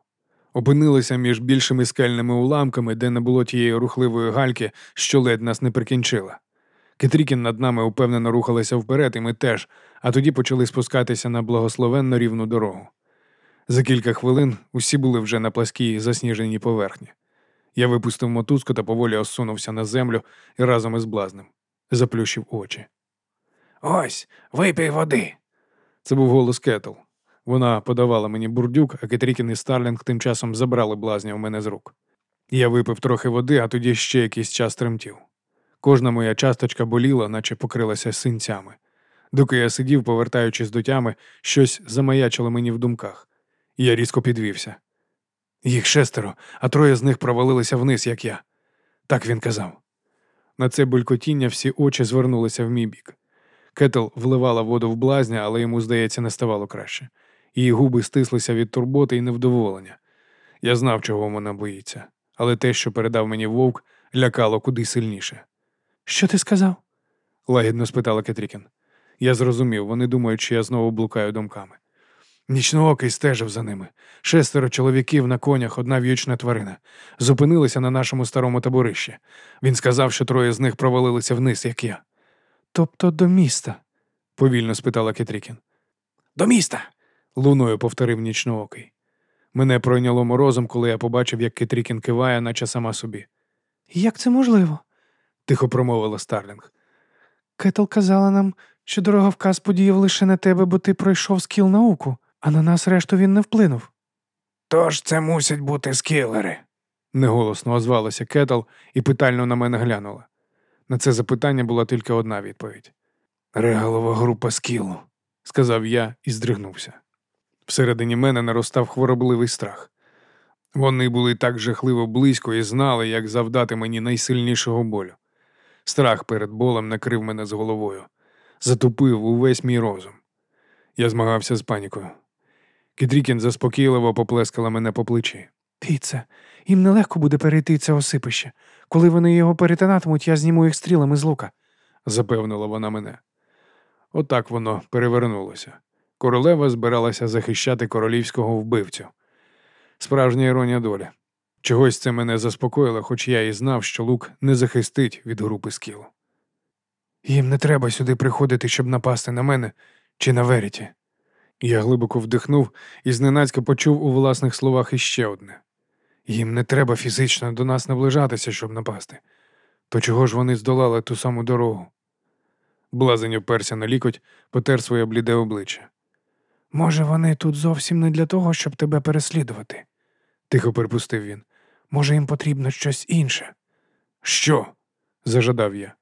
Опинилися між більшими скельними уламками, де не було тієї рухливої гальки, що ледь нас не прикінчила. Кетрікін над нами упевнено рухалися вперед, і ми теж, а тоді почали спускатися на благословенно рівну дорогу. За кілька хвилин усі були вже на пласкій засніженій поверхні. Я випустив мотузку та поволі осунувся на землю разом із блазнем заплющив очі. Ось, випій води. Це був голос Кетл. Вона подавала мені бурдюк, а Кетрікін і Старлінг тим часом забрали блазня у мене з рук. Я випив трохи води, а тоді ще якийсь час тремтів. Кожна моя часточка боліла, наче покрилася синцями. Доки я сидів, повертаючись до тями, щось замаячило мені в думках. Я різко підвівся. Їх шестеро, а троє з них провалилися вниз, як я. Так він казав. На це булькотіння всі очі звернулися в мій бік. Кетл вливала воду в блазня, але йому, здається, не ставало краще. Її губи стислися від турботи і невдоволення. Я знав, чого вона боїться, але те, що передав мені вовк, лякало куди сильніше. Що ти сказав? лагідно спитала Кетрікін. Я зрозумів, вони думають, що я знову блукаю думками. Нічноокий стежив за ними. Шестеро чоловіків на конях, одна в'ючна тварина. Зупинилися на нашому старому таборищі. Він сказав, що троє з них провалилися вниз, як я. Тобто до міста? повільно спитала Кетрікін. До міста. луною повторив нічноокий. Мене пройняло морозом, коли я побачив, як Кетрікін киває, наче сама собі. Як це можливо? тихо промовила Старлінг. Кетл казала нам, що дороговказ подіяв лише на тебе, бо ти пройшов скіл-науку а на нас решту він не вплинув. Тож це мусять бути скілери, неголосно озвалася Кетл і питально на мене глянула. На це запитання була тільки одна відповідь. Регалова група скілу, сказав я і здригнувся. Всередині мене наростав хворобливий страх. Вони були так жахливо близько і знали, як завдати мені найсильнішого болю. Страх перед болем накрив мене з головою, затупив увесь мій розум. Я змагався з панікою. Кітрікін заспокійливо поплескала мене по плечі. Піце, їм нелегко буде перейти це осипище. Коли вони його перетинатимуть, я зніму їх стрілами з лука. запевнила вона мене. Отак воно перевернулося. Королева збиралася захищати королівського вбивцю. Справжня іронія долі. Чогось це мене заспокоїло, хоч я і знав, що лук не захистить від групи скілу. Їм не треба сюди приходити, щоб напасти на мене чи на Веріті. Я глибоко вдихнув і зненацька почув у власних словах іще одне. Їм не треба фізично до нас наближатися, щоб напасти. То чого ж вони здолали ту саму дорогу? Блазень оперся на лікоть, потер своє бліде обличчя. Може, вони тут зовсім не для того, щоб тебе переслідувати, тихо припустив він. Може, їм потрібно щось інше. Що? зажадав я.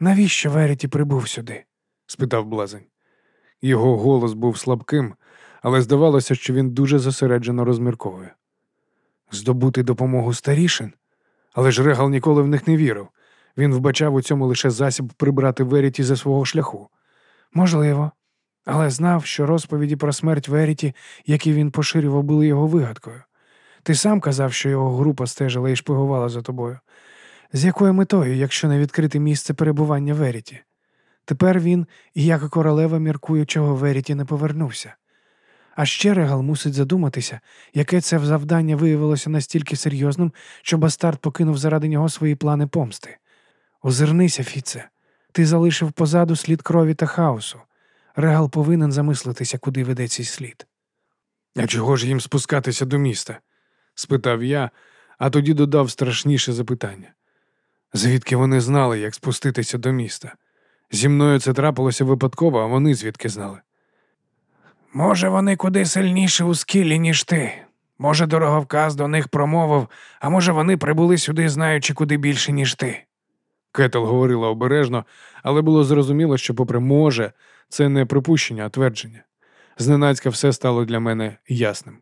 Навіщо Веріті прибув сюди? спитав блазень. Його голос був слабким, але здавалося, що він дуже зосереджено розмірковує. Здобути допомогу старішин? Але ж Регал ніколи в них не вірив. Він вбачав у цьому лише засіб прибрати Веріті за свого шляху. Можливо, але знав, що розповіді про смерть Веріті, які він поширював, були його вигадкою. Ти сам казав, що його група стежила і шпигувала за тобою. З якою метою, якщо не відкрити місце перебування Веріті? Тепер він, як королева, міркує, чого Веріті не повернувся. А ще Регал мусить задуматися, яке це завдання виявилося настільки серйозним, що бастард покинув заради нього свої плани помсти. Озирнися, Фіце, ти залишив позаду слід крові та хаосу. Регал повинен замислитися, куди веде цей слід. А чого ж їм спускатися до міста? спитав я, а тоді додав страшніше запитання. Звідки вони знали, як спуститися до міста? Зі мною це трапилося випадково, а вони звідки знали? Може, вони куди сильніше у скілі, ніж ти. Може, дороговказ до них промовив, а може, вони прибули сюди, знаючи куди більше, ніж ти. Кетел говорила обережно, але було зрозуміло, що, попри може, це не припущення, а твердження. Зненацька все стало для мене ясним.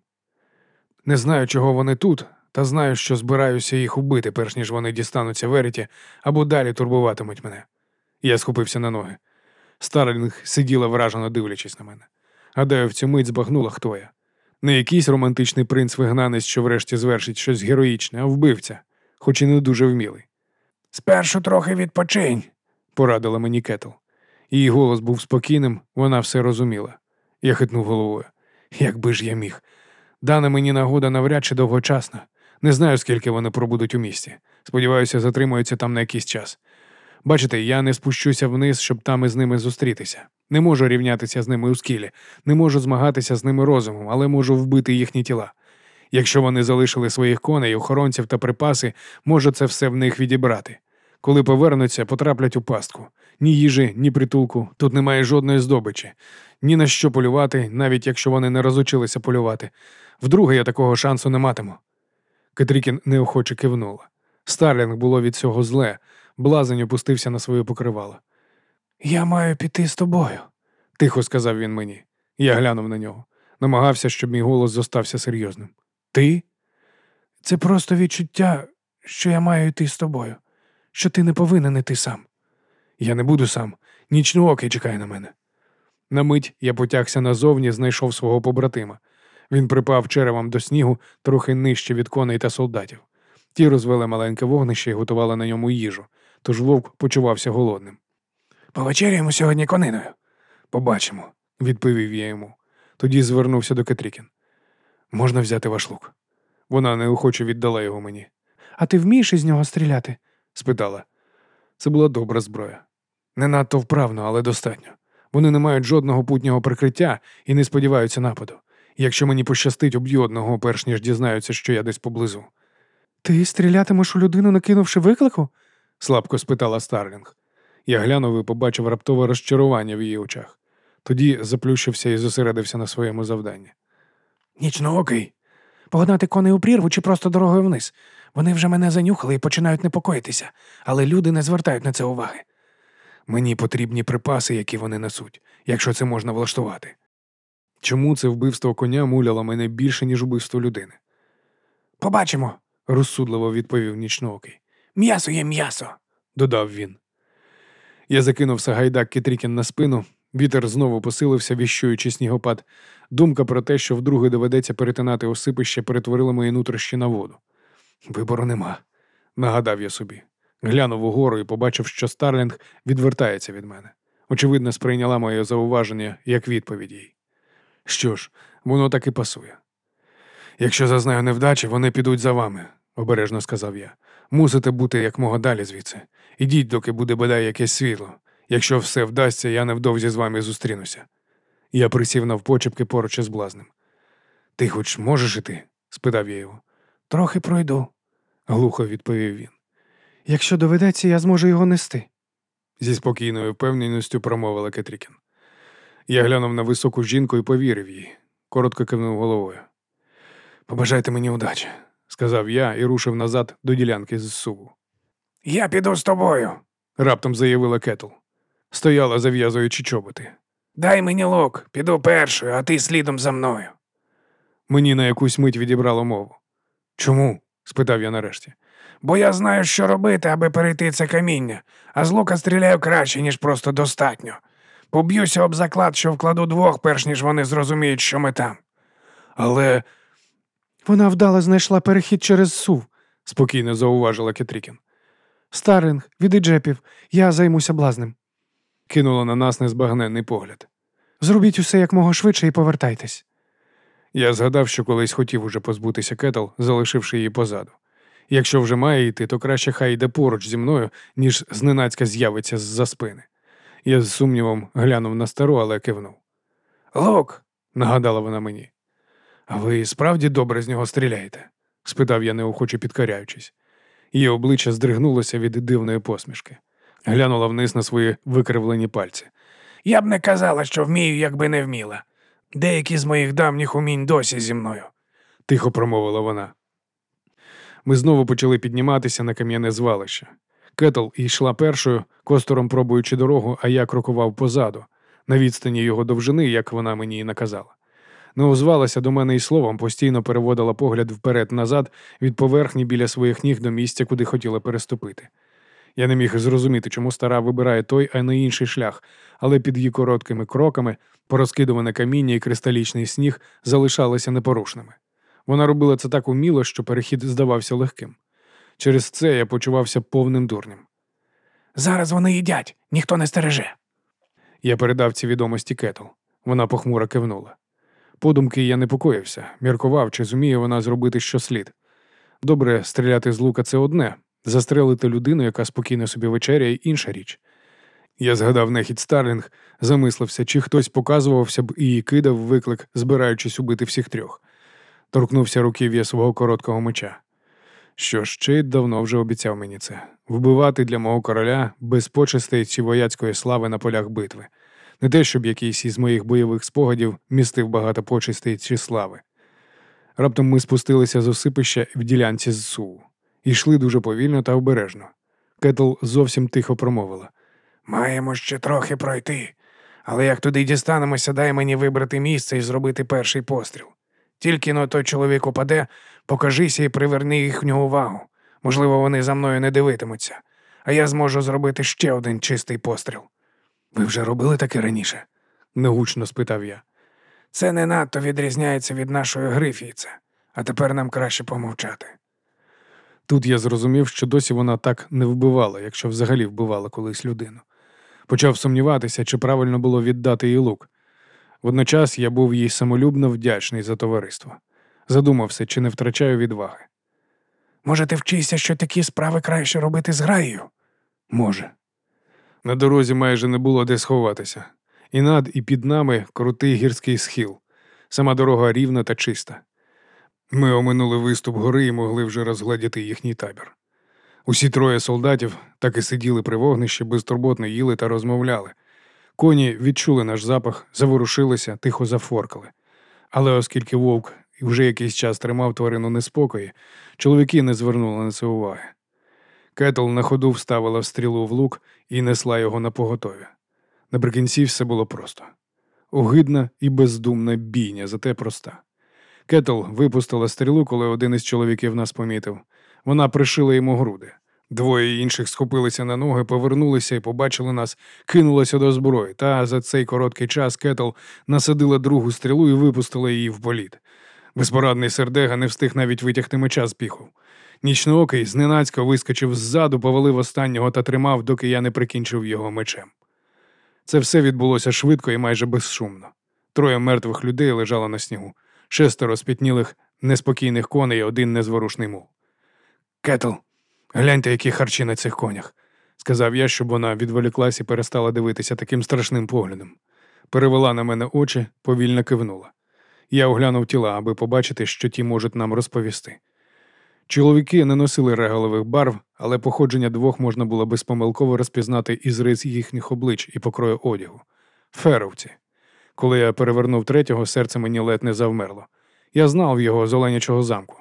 Не знаю, чого вони тут, та знаю, що збираюся їх убити, перш ніж вони дістануться Веріті або далі турбуватимуть мене. Я схопився на ноги. Старлінг сиділа вражено дивлячись на мене. Гадаю, в цю мить збагнула, хто я. Не якийсь романтичний принц-вигнанець, що врешті звершить щось героїчне, а вбивця, хоч і не дуже вмілий. Спершу трохи відпочинь, порадила мені Кетл. Її голос був спокійним, вона все розуміла. Я хитнув головою. Якби ж я міг. Дана мені нагода навряд чи довгочасна. Не знаю, скільки вони пробудуть у місті. Сподіваюся, затримаються там на якийсь час. Бачите, я не спущуся вниз, щоб там із ними зустрітися. Не можу рівнятися з ними у скілі, не можу змагатися з ними розумом, але можу вбити їхні тіла. Якщо вони залишили своїх коней, охоронців та припаси, можу це все в них відібрати. Коли повернуться, потраплять у пастку. Ні їжі, ні притулку, тут немає жодної здобичі, ні на що полювати, навіть якщо вони не розучилися полювати. Вдруге я такого шансу не матиму. Кетрікін неохоче кивнула. Старлінг було від цього зле, блазень опустився на своє покривало. Я маю піти з тобою, тихо сказав він мені. Я глянув на нього, намагався, щоб мій голос зостався серйозним. Ти? Це просто відчуття, що я маю йти з тобою, що ти не повинен іти сам. Я не буду сам, нічноокий чекає на мене. На мить я потягся назовні, знайшов свого побратима. Він припав черевом до снігу трохи нижче від коней та солдатів. Ті розвели маленьке вогнище і готували на ньому їжу, тож вовк почувався голодним. Повечеряємо сьогодні кониною. Побачимо, відповів я йому. Тоді звернувся до Кетрікін. Можна взяти ваш лук? Вона неохоче віддала його мені. А ти вмієш із нього стріляти? спитала. Це була добра зброя. Не надто вправно, але достатньо. Вони не мають жодного путнього прикриття і не сподіваються нападу. Якщо мені пощастить, уб'ю одного, перш ніж дізнаються, що я десь поблизу. Ти стрілятимеш у людину, накинувши виклику? Слабко спитала Старлінг. Я глянув і побачив раптове розчарування в її очах. Тоді заплющився і зосередився на своєму завданні. Нічноокий. Погнати коней у прірву чи просто дорогою вниз. Вони вже мене занюхали і починають непокоїтися, але люди не звертають на це уваги. Мені потрібні припаси, які вони несуть, якщо це можна влаштувати. Чому це вбивство коня муляло мене більше, ніж убивство людини? Побачимо, розсудливо відповів нічноокий. М'ясо є м'ясо, додав він. Я закинув Сагайдак Кетрікін на спину, Вітер знову посилився, віщуючи снігопад. Думка про те, що вдруге доведеться перетинати осипище, перетворила мої нутрощі на воду. Вибору нема, нагадав я собі. Глянув угору і побачив, що Старлінг відвертається від мене. Очевидно, сприйняла моє зауваження як відповідь їй. Що ж, воно так і пасує. Якщо зазнаю невдачі, вони підуть за вами, обережно сказав я. Мусите бути якмога далі звідси. Ідіть, доки буде бодай якесь світло. Якщо все вдасться, я невдовзі з вами зустрінуся. Я присів навпочепки поруч із блазнем. Ти хоч можеш іти? спитав я його. Трохи пройду, глухо відповів він. Якщо доведеться, я зможу його нести. Зі спокійною впевненістю промовила Кетрікін. Я глянув на високу жінку і повірив їй, коротко кивнув головою. Побажайте мені удачі, сказав я і рушив назад до ділянки з суву. Я піду з тобою, раптом заявила Кетл. Стояла, зав'язуючи чоботи. Дай мені лук, піду першою, а ти слідом за мною. Мені на якусь мить відібрало мову. Чому? спитав я нарешті. Бо я знаю, що робити, аби перейти це каміння, а з лука стріляю краще, ніж просто достатньо. Поб'юся об заклад, що вкладу двох, перш ніж вони зрозуміють, що ми там. Але вона вдало знайшла перехід через сув, спокійно зауважила Кетрікін. Старлінг, віди Джепів, я займуся блазнем. Кинула на нас незбагненний погляд. Зробіть усе якмога швидше і повертайтесь. Я згадав, що колись хотів уже позбутися кетл, залишивши її позаду. Якщо вже має йти, то краще хай йде поруч зі мною, ніж зненацька з'явиться з-за спини. Я з сумнівом глянув на стару, але кивнув. Лук, нагадала вона мені. Ви справді добре з нього стріляєте? спитав я, неохоче підкоряючись. Її обличчя здригнулося від дивної посмішки. Глянула вниз на свої викривлені пальці. Я б не казала, що вмію, якби не вміла. Деякі з моїх давніх умінь досі зі мною, тихо промовила вона. Ми знову почали підніматися на кам'яне звалище. Кетл йшла першою, костором пробуючи дорогу, а я крокував позаду, на відстані його довжини, як вона мені і наказала. Не озвалася до мене і словом, постійно переводила погляд вперед-назад від поверхні біля своїх ніг до місця, куди хотіла переступити. Я не міг зрозуміти, чому стара вибирає той, а не інший шлях, але під її короткими кроками порозкидуване каміння і кристалічний сніг залишалися непорушними. Вона робила це так уміло, що перехід здавався легким. Через це я почувався повним дурнем. Зараз вони їдять, ніхто не стереже. Я передав ці відомості Кетл. Вона похмуро кивнула. Подумки я непокоївся, міркував, чи зуміє вона зробити що слід. Добре, стріляти з лука це одне, застрелити людину, яка спокійно собі вечеряє, інша річ. Я згадав нехід Старлінг, замислився, чи хтось показувався б і кидав виклик, збираючись убити всіх трьох. Торкнувся руків'я свого короткого меча. Що ж, Чейд давно вже обіцяв мені це вбивати для мого короля без почестей чи вояцької слави на полях битви. Не те, щоб якийсь із моїх бойових спогадів містив багато почестей чи слави. Раптом ми спустилися з осипища в ділянці з суву. Йшли дуже повільно та обережно. Кетл зовсім тихо промовила. Маємо ще трохи пройти, але як туди дістанемося, дай мені вибрати місце і зробити перший постріл. Тільки но той чоловік упаде, покажися і приверни їхню увагу. Можливо, вони за мною не дивитимуться, а я зможу зробити ще один чистий постріл. Ви вже робили таке раніше? негучно спитав я. Це не надто відрізняється від нашої грифійця, а тепер нам краще помовчати. Тут я зрозумів, що досі вона так не вбивала, якщо взагалі вбивала колись людину. Почав сумніватися, чи правильно було віддати їй лук. Водночас я був їй самолюбно вдячний за товариство. Задумався, чи не втрачаю відваги. Може, ти вчишся, що такі справи краще робити з граєю? Може. На дорозі майже не було де сховатися. І над, і під нами крутий гірський схил. Сама дорога рівна та чиста. Ми оминули виступ гори і могли вже розгледіти їхній табір. Усі троє солдатів так і сиділи при вогнищі, безтурботно їли та розмовляли. Коні відчули наш запах, заворушилися, тихо зафоркали. Але оскільки вовк вже якийсь час тримав тварину неспокої, чоловіки не звернули на це уваги. Кетл на ходу вставила стрілу в лук і несла його на поготові. Наприкінці все було просто. Огидна і бездумна бійня, зате проста. Кетл випустила стрілу, коли один із чоловіків нас помітив. Вона пришила йому груди. Двоє інших схопилися на ноги, повернулися і побачили нас, кинулися до зброї, та за цей короткий час Кетл насадила другу стрілу і випустила її в політ. Безпорадний сердега не встиг навіть витягти меча з піху. Нічноокий зненацька вискочив ззаду, повалив останнього та тримав, доки я не прикінчив його мечем. Це все відбулося швидко і майже безшумно. Троє мертвих людей лежало на снігу, шестеро спітнілих неспокійних коней, один незворушний мул. Кетл, гляньте, які харчі на цих конях, сказав я, щоб вона відволіклась і перестала дивитися таким страшним поглядом. Перевела на мене очі, повільно кивнула. Я оглянув тіла, аби побачити, що ті можуть нам розповісти. Чоловіки не носили регалових барв, але походження двох можна було безпомилково розпізнати із рис їхніх облич і покрою одягу. Феровці. Коли я перевернув третього, серце мені ледь не завмерло. Я знав його з Оленячого замку.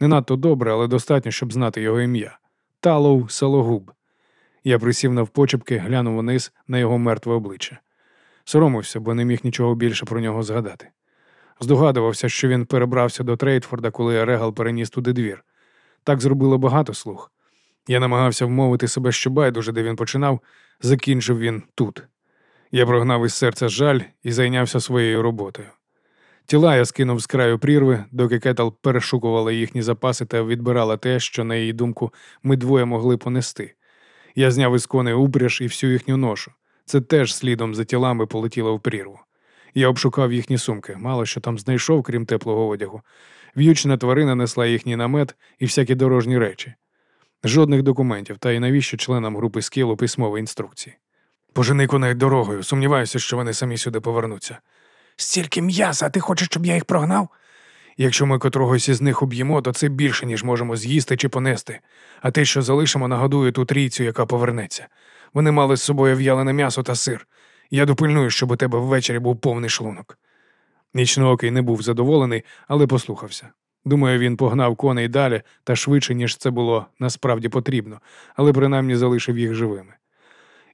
Не надто добре, але достатньо, щоб знати його ім'я. Талоу Сологуб. Я присів навпочепки, глянув униз на його мертве обличчя. Соромився, бо не міг нічого більше про нього згадати. Здогадувався, що він перебрався до Трейтфорда, коли Регал переніс туди двір. Так зробило багато слуг. Я намагався вмовити себе, що байдуже, де він починав, закінчив він тут. Я прогнав із серця жаль і зайнявся своєю роботою. Тіла я скинув з краю прірви, доки Кетл перешукувала їхні запаси та відбирала те, що, на її думку, ми двоє могли понести. Я зняв із коней упряж і всю їхню ношу. Це теж слідом за тілами полетіло в прірву. Я обшукав їхні сумки, мало що там знайшов, крім теплого одягу. В'ючна тварина несла їхній намет і всякі дорожні речі. Жодних документів, та й навіщо членам групи скілу письмові інструкції. Пожени коней дорогою, сумніваюся, що вони самі сюди повернуться. Стільки м'яса, а ти хочеш, щоб я їх прогнав? Якщо ми котрогось із них уб'ємо, то це більше, ніж можемо з'їсти чи понести, а те, що залишимо, нагодує ту трійцю, яка повернеться. Вони мали з собою в'ялене м'ясо та сир. Я допильную, щоб у тебе ввечері був повний шлунок. Нічноокий не був задоволений, але послухався. Думаю, він погнав коней далі та швидше, ніж це було насправді потрібно, але принаймні залишив їх живими.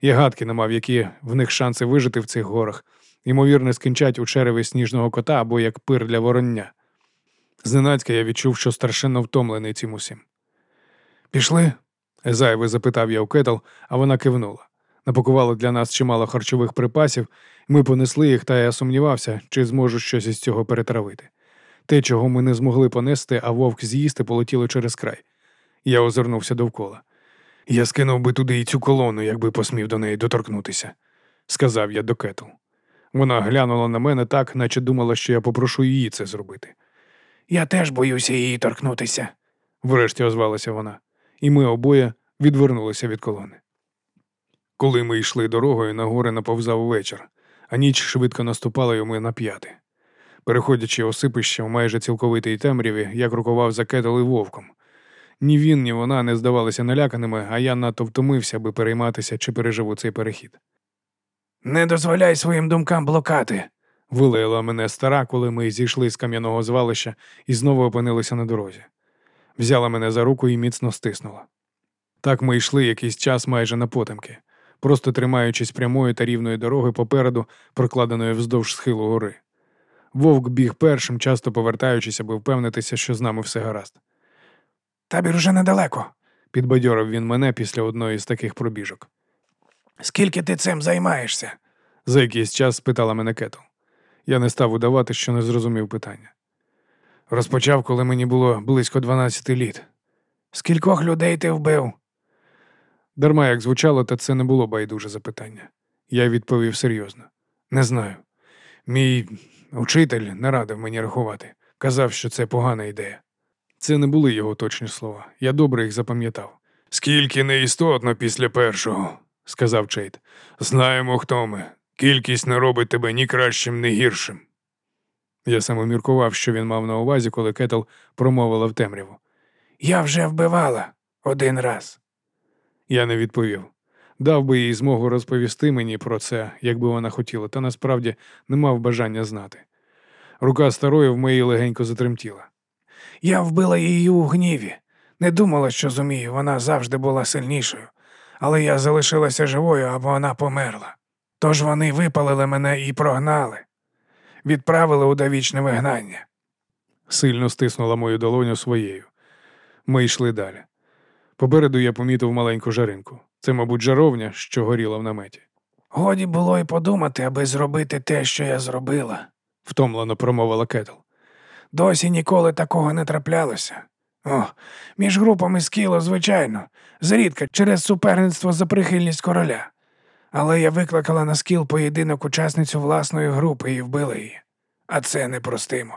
Я гадки не мав, які в них шанси вижити в цих горах, ймовірно, скінчать у череві сніжного кота або як пир для вороння. Зненацька я відчув, що страшенно втомлений цим усім. Пішли? зайве запитав я у Кетл, а вона кивнула. Напакували для нас чимало харчових припасів, ми понесли їх, та я сумнівався, чи зможу щось із цього перетравити. Те, чого ми не змогли понести, а вовк з'їсти, полетіло через край. Я озирнувся довкола. Я скинув би туди і цю колону, якби посмів до неї доторкнутися, сказав я до Кетл. Вона глянула на мене так, наче думала, що я попрошу її це зробити. Я теж боюся її торкнутися, врешті озвалася вона, і ми обоє відвернулися від колони. Коли ми йшли дорогою, на гори наповзав вечір, а ніч швидко наступала йому на п'яти. Переходячи осипище в майже цілковитій темряві, я крокував за кетел вовком. Ні він, ні вона не здавалися наляканими, а я надто втомився, аби перейматися, чи переживу цей перехід. Не дозволяй своїм думкам блокати, вилаяла мене стара, коли ми зійшли з кам'яного звалища і знову опинилися на дорозі. Взяла мене за руку і міцно стиснула. Так ми йшли якийсь час майже на потемки, просто тримаючись прямої та рівної дороги попереду, прокладеної вздовж схилу гори. Вовк біг першим, часто повертаючись, аби впевнитися, що з нами все гаразд. Табір уже недалеко, підбадьорив він мене після одної з таких пробіжок. Скільки ти цим займаєшся? За якийсь час спитала мене Кетл. Я не став удавати, що не зрозумів питання. Розпочав, коли мені було близько 12 літ. Скількох людей ти вбив? Дарма як звучало, та це не було байдуже запитання. Я відповів серйозно. Не знаю. Мій учитель не радив мені рахувати. Казав, що це погана ідея. Це не були його точні слова. Я добре їх запам'ятав. Скільки неістотно після першого, сказав Чейт. Знаємо, хто ми. Кількість не робить тебе ні кращим, ні гіршим. Я саме міркував, що він мав на увазі, коли Кетл промовила в темряву. Я вже вбивала один раз. Я не відповів. Дав би їй змогу розповісти мені про це, якби вона хотіла, та насправді не мав бажання знати. Рука старої в моїй легенько затремтіла. Я вбила її у гніві. Не думала, що зумію, вона завжди була сильнішою, але я залишилася живою, або вона померла. Тож вони випалили мене і прогнали, відправили у довічне вигнання. Сильно стиснула мою долоню своєю. Ми йшли далі. Попереду я помітив маленьку жаринку. Це, мабуть, жаровня, що горіла в наметі. Годі було й подумати, аби зробити те, що я зробила. Втомлено промовила Кетл. Досі ніколи такого не траплялося. О, між групами скіло, звичайно, зрідка через суперництво за прихильність короля. Але я викликала на скіл поєдинок учасницю власної групи і вбила її. А це непростимо.